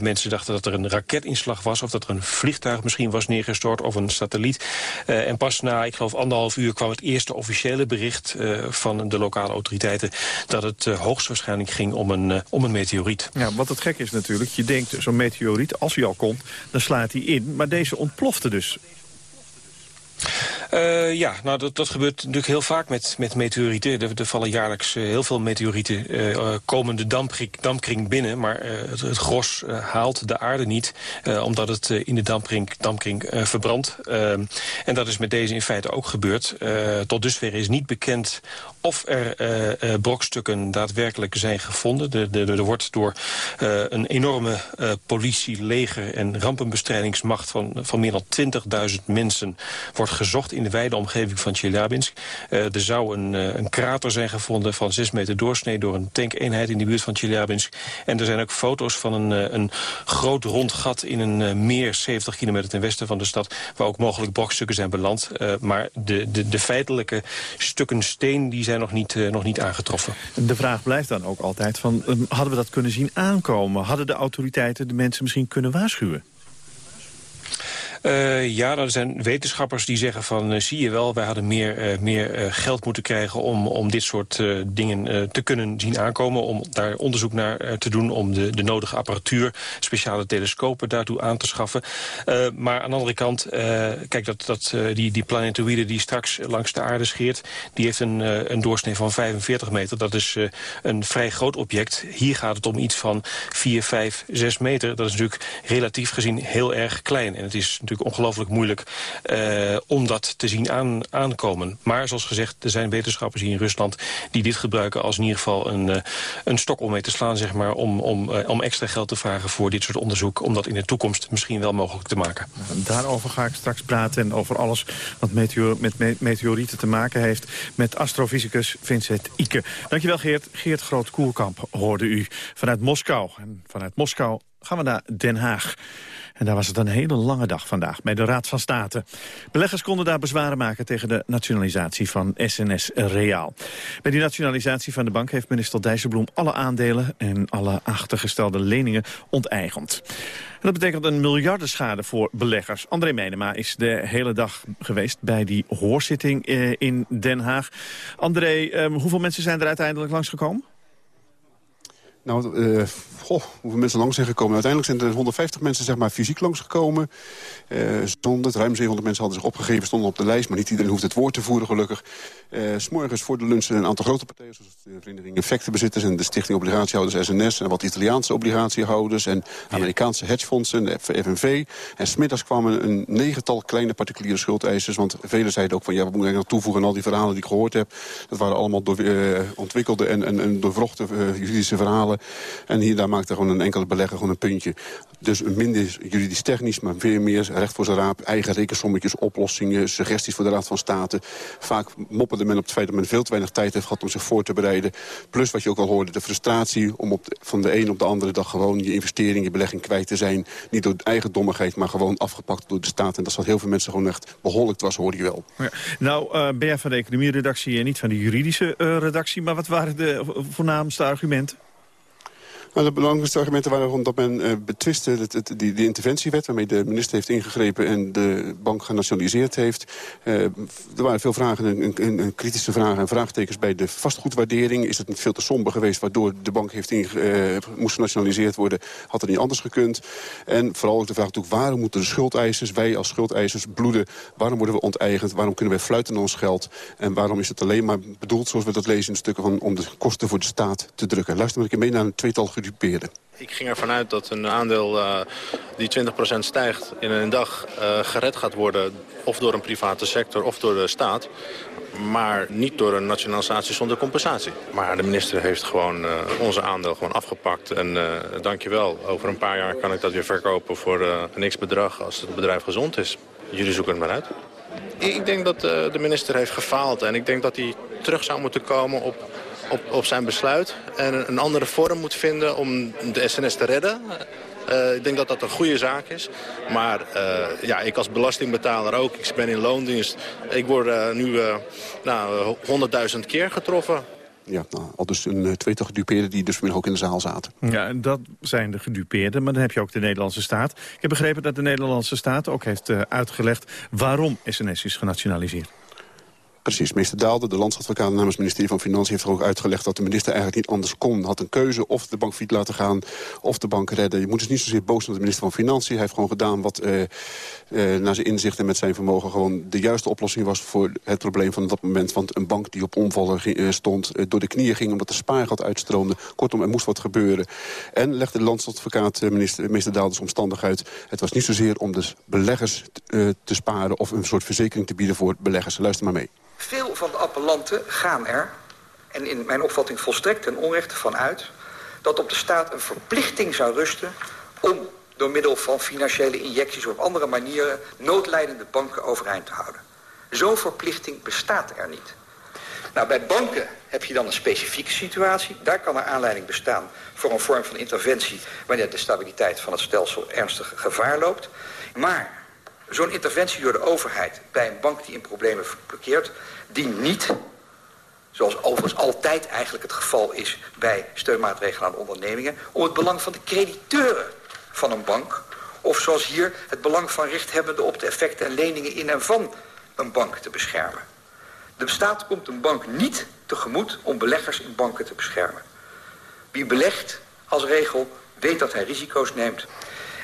mensen dachten dat er een raketinslag was of dat er een vliegtuig misschien was neergestort of een satelliet. en pas na, ik geloof anderhalf uur, kwam het eerste officiële bericht van de lokale autoriteiten dat het hoogstwaarschijnlijk ging om een, om een meteoriet. Ja, wat het gek is natuurlijk, je denkt zo'n meteoriet, als hij al komt, dan slaat hij in. Maar deze ontplofte dus. Uh, ja, nou dat, dat gebeurt natuurlijk heel vaak met, met meteorieten. Er, vallen jaarlijks uh, heel veel meteorieten uh, komen de dampkring, dampkring binnen. Maar het, het, gros haalt de aarde niet, omdat het in de dampkring, dampkring verbrandt. En dat is met deze in feite ook gebeurd. tot dusver is niet bekend of er brokstukken daadwerkelijk zijn gevonden. De, de, er wordt door een enorme politie, leger en rampenbestrijdingsmacht van, van meer dan 20.000 mensen wordt gezocht in de wijde omgeving van Tjeljabinsk. Uh, er zou een, uh, een krater zijn gevonden van 6 meter doorsnee... door een tankeenheid in de buurt van Tjeljabinsk. En er zijn ook foto's van een, uh, een groot rond gat in een meer... 70 kilometer ten westen van de stad... waar ook mogelijk brokstukken zijn beland. maar de, de, de feitelijke stukken steen die zijn nog niet, nog niet aangetroffen. De vraag blijft dan ook altijd van... Um, hadden we dat kunnen zien aankomen? Hadden de autoriteiten de mensen misschien kunnen waarschuwen? Uh, ja, er zijn wetenschappers die zeggen van... Uh, zie je wel, wij hadden meer, uh, meer geld moeten krijgen... om, om dit soort dingen te kunnen zien aankomen. Om daar onderzoek naar te doen. Om de, de nodige apparatuur, speciale telescopen daartoe aan te schaffen. maar aan de andere kant, kijk, dat, dat, die, die planetoïde die straks langs de aarde scheert... die heeft een, een doorsnee van 45 meter. Dat is een vrij groot object. Hier gaat het om iets van 4, 5, 6 meter. Dat is natuurlijk relatief gezien heel erg klein. En het is natuurlijk ongelooflijk moeilijk uh, om dat te zien aan, aankomen. Maar zoals gezegd, er zijn wetenschappers hier in Rusland... die dit gebruiken als in ieder geval een, uh, een stok om mee te slaan... Zeg maar, om, om, uh, om extra geld te vragen voor dit soort onderzoek... om dat in de toekomst misschien wel mogelijk te maken. Daarover ga ik straks praten en over alles wat met me meteorieten te maken heeft... met astrofysicus Vincent Ike. Dankjewel Geert. Geert Groot-Koelkamp hoorde u vanuit Moskou. En vanuit Moskou gaan we naar Den Haag. En daar was het een hele lange dag vandaag bij de Raad van State. Beleggers konden daar bezwaren maken tegen de nationalisatie van SNS Reaal. Bij die nationalisatie van de bank heeft minister Dijsselbloem alle aandelen en alle achtergestelde leningen onteigend. En dat betekent een miljardenschade voor beleggers. André Menema is de hele dag geweest bij die hoorzitting eh, in Den Haag. André, um, hoeveel mensen zijn er uiteindelijk langsgekomen? Nou, uh, goh, hoeveel mensen langs zijn gekomen? Uiteindelijk zijn er 150 mensen zeg maar, fysiek langsgekomen. Uh, 100, ruim 700 mensen hadden zich opgegeven, stonden op de lijst... maar niet iedereen hoeft het woord te voeren, gelukkig. Uh, S'morgens voor de lunch een aantal grote partijen... zoals de Vereniging Effectenbezitters en de Stichting Obligatiehouders SNS... en wat Italiaanse obligatiehouders en Amerikaanse hedgefondsen, de FNV. En smiddags kwamen een negental kleine particuliere schuldeisers... want velen zeiden ook van, ja, wat moet ik nog toevoegen... aan al die verhalen die ik gehoord heb. Dat waren allemaal door, uh, ontwikkelde en, en, en doorvrochte juridische verhalen. En hier daar maakte gewoon een enkele belegger gewoon een puntje. Dus minder juridisch technisch, maar veel meer recht voor zijn raap. Eigen rekensommetjes, oplossingen, suggesties voor de Raad van State. Vaak mopperde men op het feit dat men veel te weinig tijd heeft gehad om zich voor te bereiden. Plus wat je ook al hoorde, de frustratie om op van de een op de andere dag gewoon je investering, je belegging kwijt te zijn. Niet door eigen dommigheid, maar gewoon afgepakt door de staat. En dat zat heel veel mensen gewoon echt behoorlijk was, hoorde je wel. Ja. Nou, uh, ben jij van de economie-redactie en niet van de juridische uh, redactie. Maar wat waren de voornaamste argumenten? De belangrijkste argumenten waren rond dat men uh, betwiste het, die, die interventiewet... waarmee de minister heeft ingegrepen en de bank genationaliseerd heeft. Uh, er waren veel vragen en, kritische vragen en vraagtekens bij de vastgoedwaardering. Is het niet veel te somber geweest waardoor de bank heeft uh, moest genationaliseerd worden? Had het niet anders gekund? En vooral ook de vraag waarom moeten de schuldeisers, wij als schuldeisers, bloeden? Waarom worden we onteigend? Waarom kunnen wij fluiten ons geld? En waarom is het alleen maar bedoeld, zoals we dat lezen in stukken... Om de kosten voor de staat te drukken? Luister maar een keer mee naar een tweetal Ik ging ervan uit dat een aandeel uh, die 20% stijgt in een dag uh, gered gaat worden... of door een private sector of door de staat. Maar niet door een nationalisatie zonder compensatie. Maar de minister heeft gewoon uh, onze aandeel gewoon afgepakt. En uh, dankjewel, over een paar jaar kan ik dat weer verkopen voor een x-bedrag... als het bedrijf gezond is. Jullie zoeken het maar uit. Ik denk dat de minister heeft gefaald. En ik denk dat hij terug zou moeten komen op op, op zijn besluit. En een andere vorm moet vinden om de SNS te redden. Uh, ik denk dat dat een goede zaak is. Maar uh, ja, ik als belastingbetaler ook. Ik ben in loondienst. Ik word uh, nu nou, 100.000 keer getroffen. Ja, nou, al dus een tweetal gedupeerden die dus vanmiddag ook in de zaal zaten. Ja, dat zijn de gedupeerden, maar dan heb je ook de Nederlandse staat. Ik heb begrepen dat de Nederlandse staat ook heeft uitgelegd... waarom SNS is genationaliseerd. Precies, minister Daalde, de landsadvocaat namens het ministerie van Financiën... heeft er ook uitgelegd dat de minister eigenlijk niet anders kon. Had een keuze of de bank fiet laten gaan of de bank redden. Je moet dus niet zozeer boos zijn op de minister van Financiën. Hij heeft gewoon gedaan wat uh, naar zijn inzicht en met zijn vermogen... gewoon de juiste oplossing was voor het probleem van dat moment. Want een bank die op omvallen uh, stond, door de knieën ging... omdat de spaargat uitstroomde. Kortom, er moest wat gebeuren. En legde de landsadvocaat, minister, minister Daalders omstandig uit... het was niet zozeer om de beleggers te sparen... of een soort verzekering te bieden voor beleggers. Luister maar mee. Veel van de appellanten gaan er, en in mijn opvatting volstrekt ten onrechte van uit... dat op de staat een verplichting zou rusten om door middel van financiële injecties of op andere manieren noodlijdende banken overeind te houden. Zo'n verplichting bestaat er niet. Nou, bij banken heb je dan een specifieke situatie. Daar kan er aanleiding bestaan voor een vorm van interventie... wanneer de stabiliteit van het stelsel ernstig gevaar loopt. Maar zo'n interventie door de overheid bij een bank die in problemen blokkeert... die niet, zoals overigens altijd eigenlijk het geval is... bij steunmaatregelen aan ondernemingen... om het belang van de crediteuren van een bank... of zoals hier het belang van rechthebbenden op de effecten en leningen in en van een bank te beschermen. De staat komt een bank niet tegemoet om beleggers in banken te beschermen. Wie belegt als regel weet dat hij risico's neemt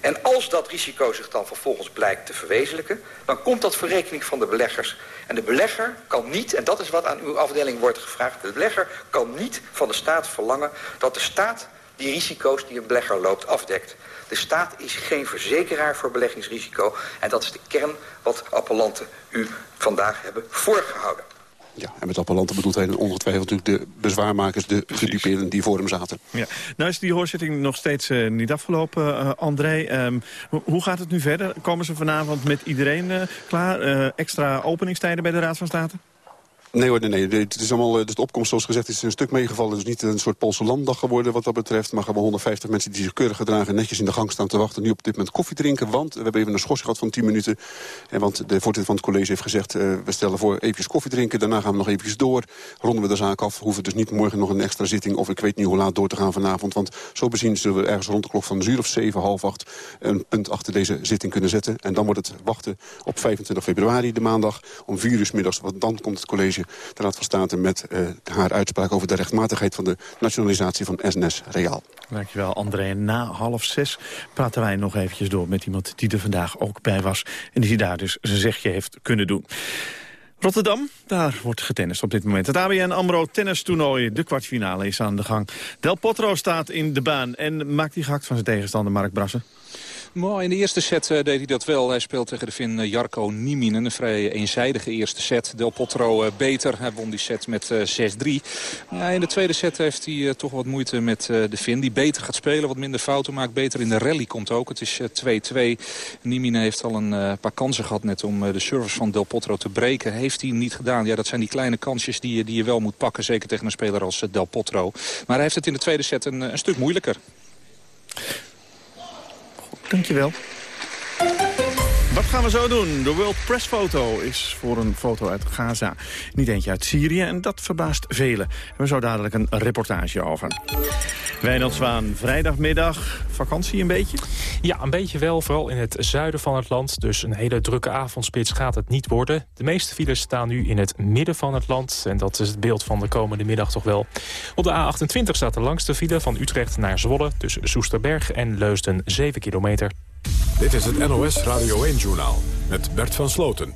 en als dat risico zich dan vervolgens blijkt te verwezenlijken... dan komt dat voor rekening van de beleggers. En de belegger kan niet, en dat is wat aan uw afdeling wordt gevraagd... de belegger kan niet van de staat verlangen dat de staat die risico's die een belegger loopt afdekt. De staat is geen verzekeraar voor beleggingsrisico. En dat is de kern wat appellanten u vandaag hebben voorgehouden. Ja, en met appellanten bedoelt hij ongetwijfeld natuurlijk de bezwaarmakers, de gedupeerden die voor hem zaten. Ja. Nou is die hoorzitting nog steeds uh, niet afgelopen, uh, André. Um, hoe gaat het nu verder? Komen ze vanavond met iedereen uh, klaar? extra openingstijden bij de Raad van State? Nee hoor, nee, nee. Het is allemaal, dus de opkomst zoals gezegd is een stuk meegevallen. Het is niet een soort Poolse landdag geworden wat dat betreft. Maar gewoon 150 mensen die zich keurig gedragen netjes in de gang staan te wachten. Nu op dit moment koffie drinken, want we hebben even een schorsing gehad van 10 minuten. En want de voorzitter van het college heeft gezegd, uh, we stellen voor even koffie drinken. Daarna gaan we nog even door, ronden we de zaak af. Hoeven dus niet morgen nog een extra zitting of ik weet niet hoe laat door te gaan vanavond. Want zo bezien zullen we ergens rond de klok van een uur of 7, half 8 een punt achter deze zitting kunnen zetten. En dan wordt het wachten op 25 februari, de maandag, om 4 uur middags. Want dan komt het college de Raad van State met uh, haar uitspraak over de rechtmatigheid van de nationalisatie van SNS Reaal. Dankjewel André. Na half zes praten wij nog eventjes door met iemand die er vandaag ook bij was. En die daar dus zijn zegje heeft kunnen doen. Rotterdam, daar wordt getennist op dit moment. Het ABN AMRO tennistoernooi, de kwartfinale is aan de gang. Del Potro staat in de baan en maakt die gehakt van zijn tegenstander Mark Brassen. Maar in de eerste set uh, deed hij dat wel. Hij speelt tegen de Fin uh, Jarko Nieminen. Een vrij eenzijdige eerste set. Del Potro uh, beter. Hij won die set met 6-3. in de tweede set heeft hij toch wat moeite met de Fin. Die beter gaat spelen, wat minder fouten maakt. Beter in de rally komt ook. Het is 2-2. Nieminen heeft al een paar kansen gehad net om de service van Del Potro te breken. Heeft hij niet gedaan. Ja, dat zijn die kleine kansjes die, die je wel moet pakken. Zeker tegen een speler als Del Potro. Maar hij heeft het in de tweede set een, een stuk moeilijker. Dankjewel. Wat gaan we zo doen? De World Press Foto is voor een foto uit Gaza. Niet eentje uit Syrië en dat verbaast velen. We zo dadelijk een reportage over. Wijnald Zwaan, vrijdagmiddag, vakantie een beetje? Ja, een beetje wel, vooral in het zuiden van het land. Dus een hele drukke avondspits gaat het niet worden. De meeste files staan nu in het midden van het land. En dat is het beeld van de komende middag toch wel. Op de A28 staat de langste file van Utrecht naar Zwolle... tussen Soesterberg en Leusden, 7 kilometer. Dit is het NOS Radio 1-journaal met Bert van Sloten.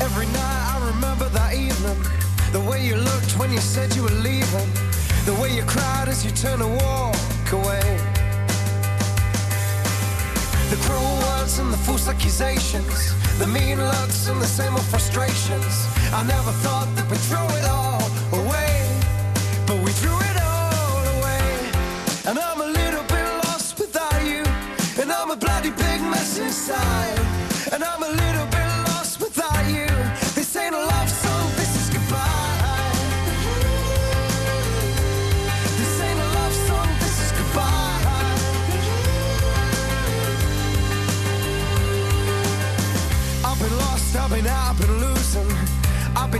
Every night I remember that evening. The way you looked when you said you were leaving. The way you cried as you turned to walk away. The cruel words and the accusations. The mean looks and the same old frustrations. I never thought that we'd throw it all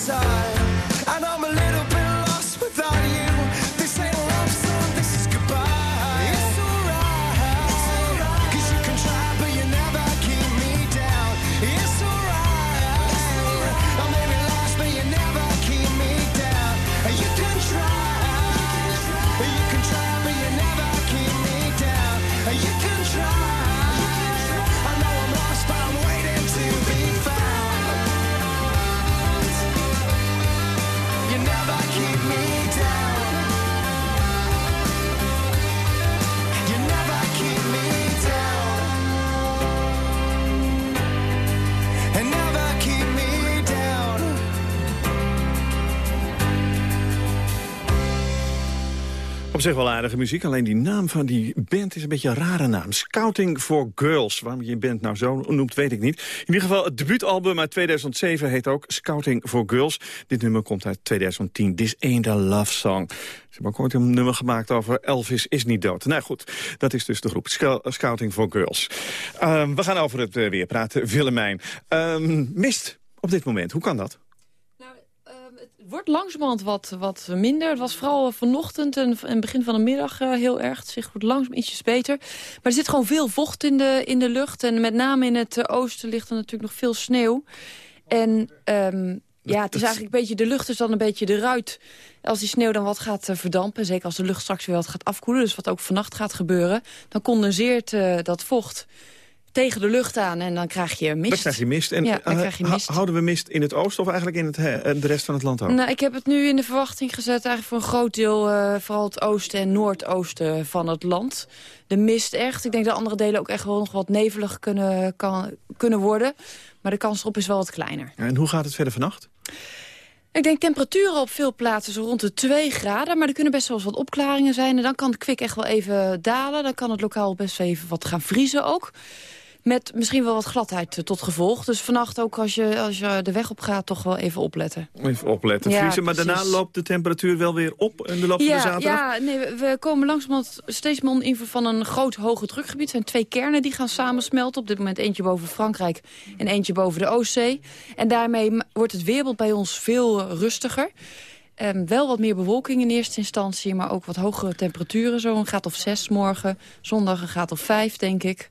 side. Op zich wel aardige muziek, alleen die naam van die band is een beetje een rare naam. Scouting for Girls. Waarom je band nou zo noemt, weet ik niet. In ieder geval, het debuutalbum uit 2007 heet ook Scouting for Girls. Dit nummer komt uit 2010. This Ain't a Love Song. Ze hebben ook ooit een nummer gemaakt over Elvis is niet dood. Nou goed, dat is dus de groep Sc- Scouting for Girls. Ehm, we gaan over het eh, weer praten, Willemijn. Ehm, mist op dit moment, hoe kan dat? Wordt langzamerhand wat, wat minder. Het was vooral vanochtend en en begin van de middag eh, heel erg. Het zicht wordt langzaam ietsjes beter. Maar er zit gewoon veel vocht in de, in de lucht. En met name in het eh, oosten ligt er natuurlijk nog veel sneeuw. En ehm, ja, het is eigenlijk een beetje, de lucht is dan een beetje de ruit. Als die sneeuw dan wat gaat eh, verdampen, zeker als de lucht straks weer wat gaat afkoelen... dus wat ook vannacht gaat gebeuren, dan condenseert dat vocht tegen de lucht aan en dan krijg je mist. Dan krijg je mist. En ja, dan eh, krijg je mist. houden we mist in het oosten of eigenlijk in het, he- de rest van het land ook? Nou, ik heb het nu in de verwachting gezet eigenlijk voor een groot deel... eh, vooral het oosten en noordoosten van het land. De mist echt. Ik denk dat andere delen ook echt wel nog wat nevelig kunnen, kan, kunnen worden. Maar de kans erop is wel wat kleiner. En hoe gaat het verder vannacht? Ik denk temperaturen op veel plaatsen zo rond de 2 graden. Maar er kunnen best wel eens wat opklaringen zijn. En dan kan de kwik echt wel even dalen. Dan kan het lokaal best wel even wat gaan vriezen ook. Met misschien wel wat gladheid eh, tot gevolg. Dus vannacht ook als je, als je de weg op gaat toch wel even opletten. Even opletten, Ja, vriezen. Maar daarna loopt de temperatuur wel weer op in de loop van de Ja, zaterdag? ja nee, we, komen langzamerhand steeds meer invloed van een groot hoge drukgebied. Het zijn twee kernen die gaan samensmelten. Op dit moment eentje boven Frankrijk en eentje boven de Oostzee. En daarmee wordt het weerbeeld bij ons veel rustiger. Ehm, wel wat meer bewolking in eerste instantie, maar ook wat hogere temperaturen. Zo een graad of zes morgen, zondag een graad of vijf, denk ik.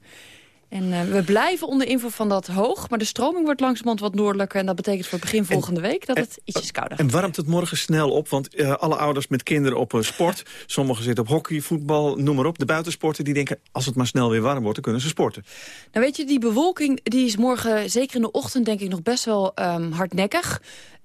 En eh, we blijven onder invloed van dat hoog. Maar de stroming wordt langzamerhand wat noordelijker. En dat betekent voor begin volgende week dat het ietsjes kouder gaat. En warmt het morgen snel op? Want eh, alle ouders met kinderen op uh, sport... sommigen zitten op hockey, voetbal, noem maar op. De buitensporten die denken, als het maar snel weer warm wordt... dan kunnen ze sporten. Nou weet je, die bewolking die is morgen, zeker in de ochtend... denk ik nog best wel um, hardnekkig.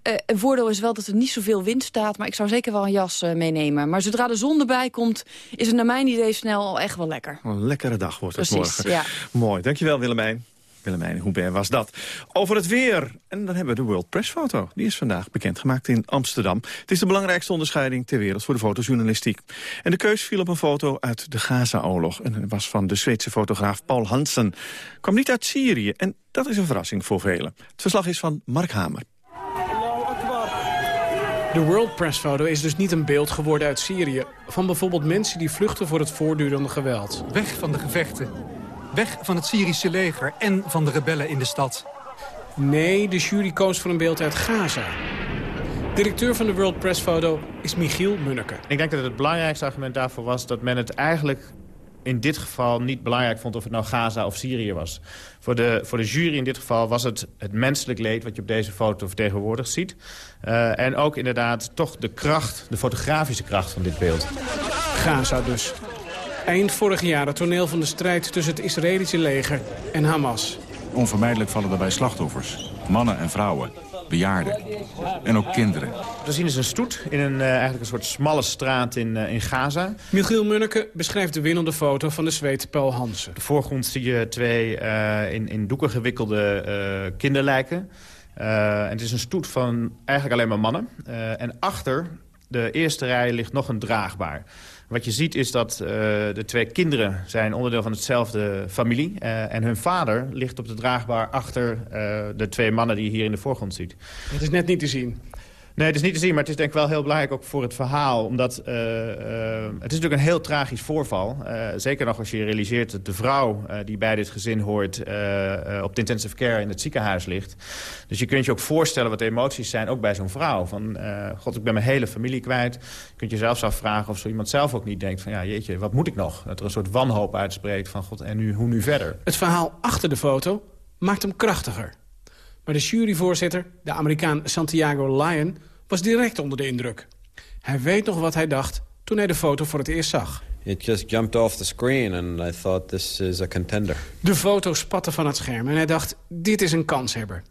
Uh, een voordeel is wel dat er niet zoveel wind staat... maar ik zou zeker wel een jas uh, meenemen. Maar zodra de zon erbij komt, is het naar mijn idee snel al echt wel lekker. Een lekkere dag wordt het Precies, morgen. Ja. Mooi, dankjewel Willemijn. Willemijn Hubert was dat. Over het weer. En dan hebben we de World Press Foto. Die is vandaag bekendgemaakt in Amsterdam. Het is de belangrijkste onderscheiding ter wereld voor de fotojournalistiek. En de keus viel op een foto uit de Gaza-oorlog. En het was van de Zweedse fotograaf Paul Hansen. Kwam niet uit Syrië. En dat is een verrassing voor velen. Het verslag is van Mark Hamer. De World Press Photo is dus niet een beeld geworden uit Syrië... van bijvoorbeeld mensen die vluchten voor het voortdurende geweld. Weg van de gevechten. Weg van het Syrische leger en van de rebellen in de stad. Nee, de jury koos voor een beeld uit Gaza. Directeur van de World Press Photo is Michiel Munneke. Ik denk dat het belangrijkste argument daarvoor was... dat men het eigenlijk in dit geval niet belangrijk vond of het nou Gaza of Syrië was. Voor de, voor de jury in dit geval was het het menselijk leed... wat je op deze foto vertegenwoordigd ziet. Uh, en ook inderdaad toch de kracht, de fotografische kracht van dit beeld. Gaza dus. Eind vorig jaar het toneel van de strijd tussen het Israëlische leger en Hamas. Onvermijdelijk vallen daarbij slachtoffers. Mannen en vrouwen, bejaarden en ook kinderen. We zien dus een stoet in een, uh, eigenlijk een soort smalle straat in, uh, in Gaza. Michiel Munneke beschrijft de winnende foto van de Zweed Paul Hansen. Op de voorgrond zie je twee uh, in, in doeken gewikkelde kinderlijken. en het is een stoet van eigenlijk alleen maar mannen. en achter de eerste rij ligt nog een draagbaar. Wat je ziet is dat uh, de twee kinderen zijn onderdeel van hetzelfde familie. Uh, en hun vader ligt op de draagbaar achter uh, de twee mannen die je hier in de voorgrond ziet. Het is net niet te zien. Nee, het is niet te zien, maar het is denk ik wel heel belangrijk ook voor het verhaal. Omdat uh, uh, het is natuurlijk een heel tragisch voorval. Uh, zeker nog als je realiseert dat de vrouw die bij dit gezin hoort... op de intensive care in het ziekenhuis ligt. Dus je kunt je ook voorstellen wat de emoties zijn, ook bij zo'n vrouw. Van, god, ik ben mijn hele familie kwijt. Je kunt jezelf afvragen of zo iemand zelf ook niet denkt... van ja, jeetje, wat moet ik nog? Dat er een soort wanhoop uitspreekt van god, en nu, hoe nu verder? Het verhaal achter de foto maakt hem krachtiger. Maar de juryvoorzitter, de Amerikaan Santiago Lyon, was direct onder de indruk. Hij weet nog wat hij dacht toen hij de foto voor het eerst zag. It just jumped off the screen and I thought this is a contender. De foto spatte van het scherm en hij dacht, dit is een kanshebber.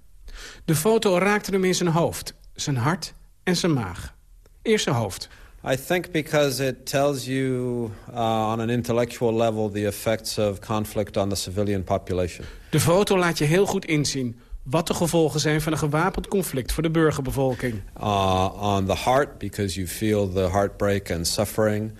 De foto raakte hem in zijn hoofd, zijn hart en zijn maag. Eerst zijn hoofd. I think because it tells you uh, on an intellectual level the effects of conflict on the civilian population. De foto laat je heel goed inzien wat de gevolgen zijn van een gewapend conflict voor de burgerbevolking. Uh, on the heart, because you feel the heartbreak and suffering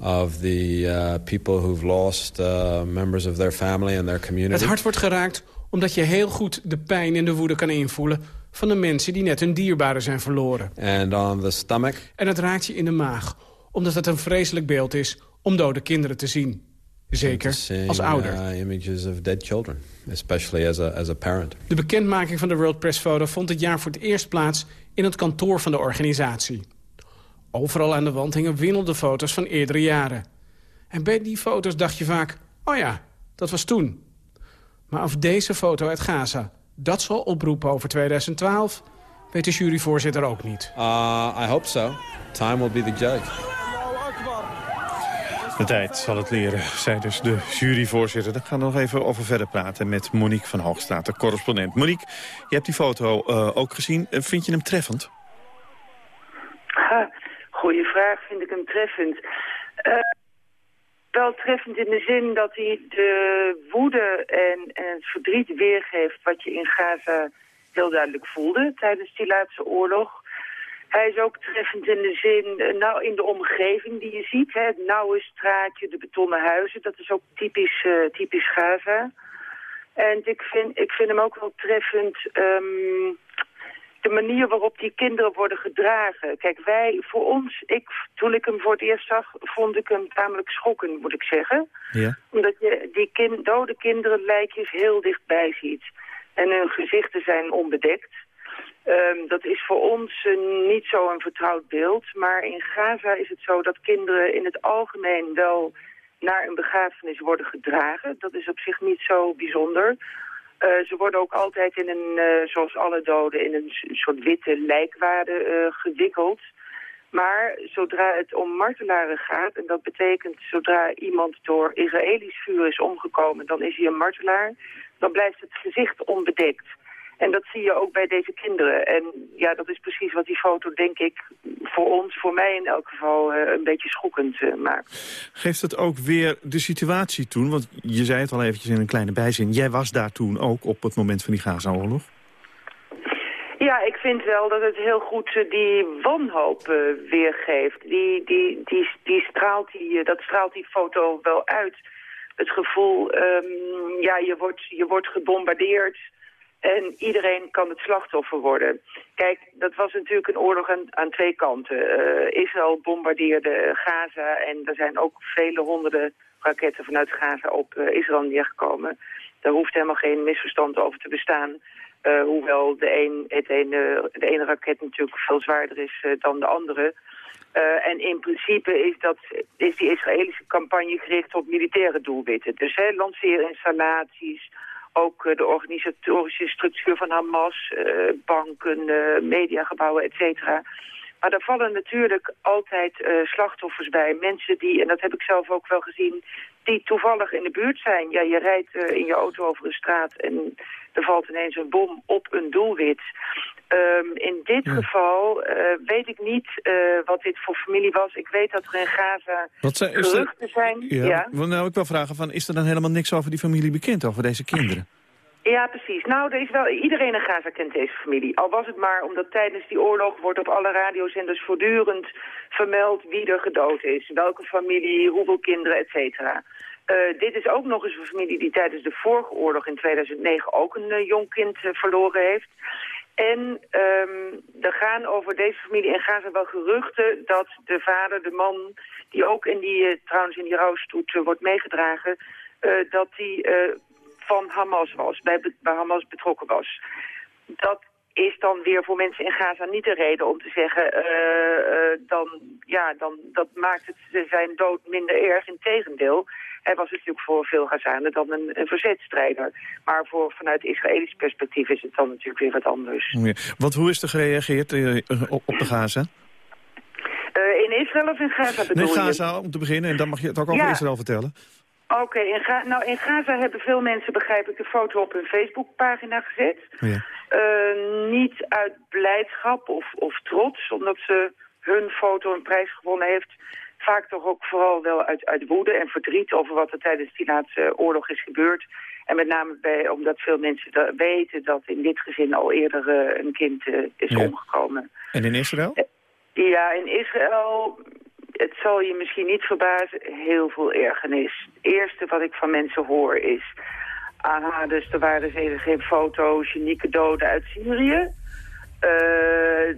of the uh, people who've lost uh, members of their family and their community. Het hart wordt geraakt omdat je heel goed de pijn en de woede kan invoelen van de mensen die net hun dierbaren zijn verloren. And on the stomach. En het raakt je in de maag, omdat het een vreselijk beeld is om dode kinderen te zien. Zeker als ouder. Uh, images of dead children, especially as a, as a parent. De bekendmaking van de World Press Photo vond dit jaar voor het eerst plaats in het kantoor van de organisatie. Overal aan de wand hingen winnelde foto's van eerdere jaren. En bij die foto's dacht je vaak, oh ja, dat was toen. Maar of deze foto uit Gaza dat zal oproepen over 2012, weet de juryvoorzitter ook niet. Uh, I hope so. Time will be the judge. De tijd zal het leren, zei dus de juryvoorzitter. Daar gaan we nog even over verder praten met Monique van Hoogstraat, de correspondent. Monique, je hebt die foto uh, ook gezien. Vind je hem treffend? Ha, goeie vraag, vind ik hem treffend. Uh, wel treffend in de zin dat hij de woede en, en het verdriet weergeeft... wat je in Gaza heel duidelijk voelde tijdens die laatste oorlog. Hij is ook treffend in de zin, nou in de omgeving die je ziet. Hè, het nauwe straatje, de betonnen huizen, dat is ook typisch, uh, typisch Gaza. En ik vind, ik vind hem ook wel treffend... Um, de manier waarop die kinderen worden gedragen. Kijk, wij, voor ons, ik, toen ik hem voor het eerst zag, vond ik hem tamelijk schokkend, moet ik zeggen. Ja. Omdat je die kind, dode kinderen lijkjes heel dichtbij ziet. En hun gezichten zijn onbedekt. Um, dat is voor ons uh, niet zo'n vertrouwd beeld. Maar in Gaza is het zo dat kinderen in het algemeen wel naar een begrafenis worden gedragen. Dat is op zich niet zo bijzonder. Uh, ze worden ook altijd in een, uh, zoals alle doden, in een soort witte lijkwade gewikkeld. Maar zodra het om martelaren gaat, en dat betekent zodra iemand door Israëlisch vuur is omgekomen, dan is hij een martelaar, dan blijft het gezicht onbedekt. En dat zie je ook bij deze kinderen. En ja, dat is precies wat die foto, denk ik, voor ons, voor mij in elk geval, uh, een beetje schokkend uh, maakt. Geeft het ook weer de situatie toen? Want je zei het al eventjes in een kleine bijzin. Jij was daar toen ook op het moment van die Gaza-oorlog. Ja, ik vind wel dat het heel goed uh, die wanhoop weergeeft. Die, die, die, die straalt die, dat straalt die foto wel uit. Het gevoel, um, ja, je wordt, je wordt gebombardeerd... En iedereen kan het slachtoffer worden. Kijk, dat was natuurlijk een oorlog aan, twee kanten. Uh, Israël bombardeerde Gaza en er zijn ook vele honderden raketten vanuit Gaza op uh, Israël neergekomen. Daar hoeft helemaal geen misverstand over te bestaan. Uh, hoewel de, een, het ene, de ene raket natuurlijk veel zwaarder is dan de andere. en in principe is, dat, is die Israëlische campagne gericht op militaire doelwitten. Dus hè, ook uh, de organisatorische structuur van Hamas, uh, banken, uh, mediagebouwen, et cetera. Maar daar vallen natuurlijk altijd slachtoffers bij. Mensen die, en dat heb ik zelf ook wel gezien, die toevallig in de buurt zijn. Ja, je rijdt in je auto over een straat en er valt ineens een bom op een doelwit. Um, in dit ja. geval uh, weet ik niet uh, wat dit voor familie was. Ik weet dat er in Gaza wat zijn, geruchten er, zijn. Ja, ja. Nou, ik wil vragen, van, is er dan helemaal niks over die familie bekend, over deze kinderen? Ja, precies. Nou, wel, iedereen in Gaza kent deze familie. Al was het maar omdat tijdens die oorlog wordt op alle radiozenders voortdurend vermeld wie er gedood is. Welke familie, hoeveel kinderen, et cetera. Uh, dit is ook nog eens een familie die tijdens de vorige oorlog in 2009 ook een uh, jong kind uh, verloren heeft. En um, er gaan over deze familie in Gaza wel geruchten dat de vader, de man, die ook in die, trouwens in die rouwstoet wordt meegedragen, dat die van Hamas was, bij, bij Hamas betrokken was. Dat is dan weer voor mensen in Gaza niet de reden om te zeggen... Uh, uh, dan, ja, dan, dat maakt het zijn dood minder erg. Integendeel, hij was natuurlijk voor veel Gazanen dan een, een verzetstrijder. Maar voor, vanuit Israëlisch perspectief is het dan natuurlijk weer wat anders. Ja. Want hoe is er gereageerd uh, op, op de Gaza? in Israël of in Gaza bedoel Nee, Gaza om te beginnen. En dan mag je het ook over ja. Israël vertellen. Oké, okay, in, nou, in Gaza hebben veel mensen, begrijp ik, de foto op hun Facebookpagina gezet. Ja. Uh, niet uit blijdschap of, of trots, omdat ze hun foto een prijs gewonnen heeft. Vaak toch ook vooral wel uit, uit woede en verdriet over wat er tijdens die laatste oorlog is gebeurd. En met name bij, omdat veel mensen weten dat in dit gezin al eerder uh, een kind uh, is ja. omgekomen. En in Israël? Ja, in Israël het zal je misschien niet verbazen, heel veel ergernis. Het eerste wat ik van mensen hoor is... aha, dus er waren geen foto's, unieke doden uit Syrië. Uh,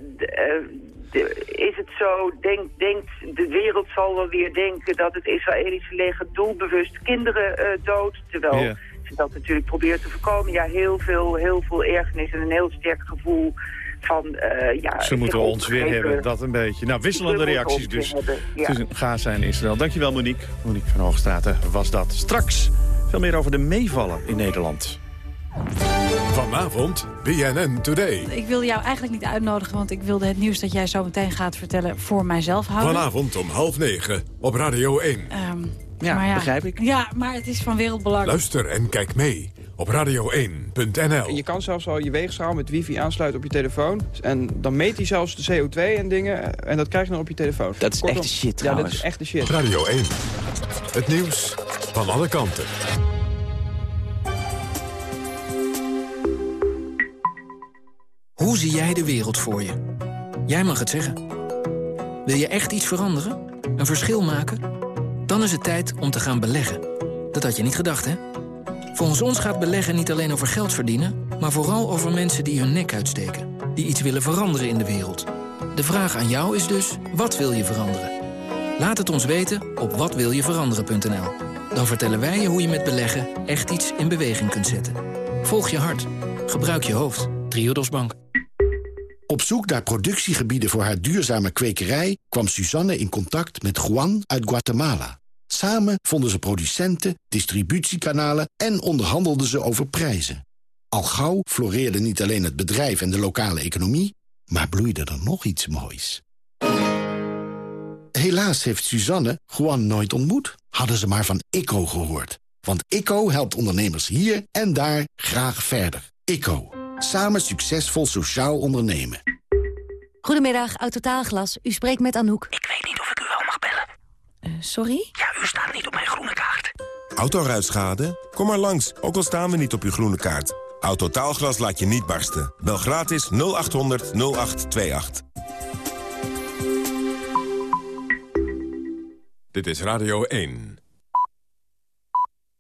is het zo, denk, denkt de wereld zal wel weer denken... dat het Israëlische leger doelbewust kinderen uh, doodt... terwijl yeah. ze dat natuurlijk probeert te voorkomen. Ja, heel veel, heel veel ergernis en een heel sterk gevoel van, uh, ja... Ze moeten ons weer hebben, dat een beetje. Nou, wisselende reacties dus ja. tussen Gaza en Israël. Dankjewel Monique. Monique van Hoogstraten was dat. Straks veel meer over de meevallen in Nederland. Vanavond BNN Today. Ik wilde jou eigenlijk niet uitnodigen, want ik wilde het nieuws dat jij zo meteen gaat vertellen voor mijzelf houden. Vanavond om half negen op Radio 1. Um, ja, ja, begrijp ik. Ja, maar het is van wereldbelang. Luister en kijk mee op radio1.nl. Je kan zelfs al je weegschaal met wifi aansluiten op je telefoon. En dan meet hij zelfs de CO2 en dingen. En dat krijg je dan op je telefoon. Dat is Kortom, echt de shit trouwens. Ja, dat is echt de shit. Radio 1. Het nieuws van alle kanten. Hoe zie jij de wereld voor je? Jij mag het zeggen. Wil je echt iets veranderen? Een verschil maken? Dan is het tijd om te gaan beleggen. Dat had je niet gedacht, hè? Volgens ons gaat beleggen niet alleen over geld verdienen... maar vooral over mensen die hun nek uitsteken. Die iets willen veranderen in de wereld. De vraag aan jou is dus, wat wil je veranderen? Laat het ons weten op watwiljeveranderen.nl. Dan vertellen wij je hoe je met beleggen echt iets in beweging kunt zetten. Volg je hart. Gebruik je hoofd. Triodos Bank. Op zoek naar productiegebieden voor haar duurzame kwekerij... kwam Suzanne in contact met Juan uit Guatemala. Samen vonden ze producenten, distributiekanalen en onderhandelden ze over prijzen. Al gauw floreerde niet alleen het bedrijf en de lokale economie... maar bloeide er nog iets moois. Helaas heeft Suzanne Juan nooit ontmoet. Hadden ze maar van ICO gehoord. Want ICO helpt ondernemers hier en daar graag verder. ICO. Samen succesvol sociaal ondernemen. Goedemiddag, Autotaalglas. U spreekt met Anouk. Ik weet niet of ik u wel mag bellen. Uh, sorry? Ja, u staat niet op mijn groene kaart. Autoruitschade? Kom maar langs, ook al staan we niet op uw groene kaart. Autotaalglas laat je niet barsten. Bel gratis 0800 0828. Dit is Radio 1.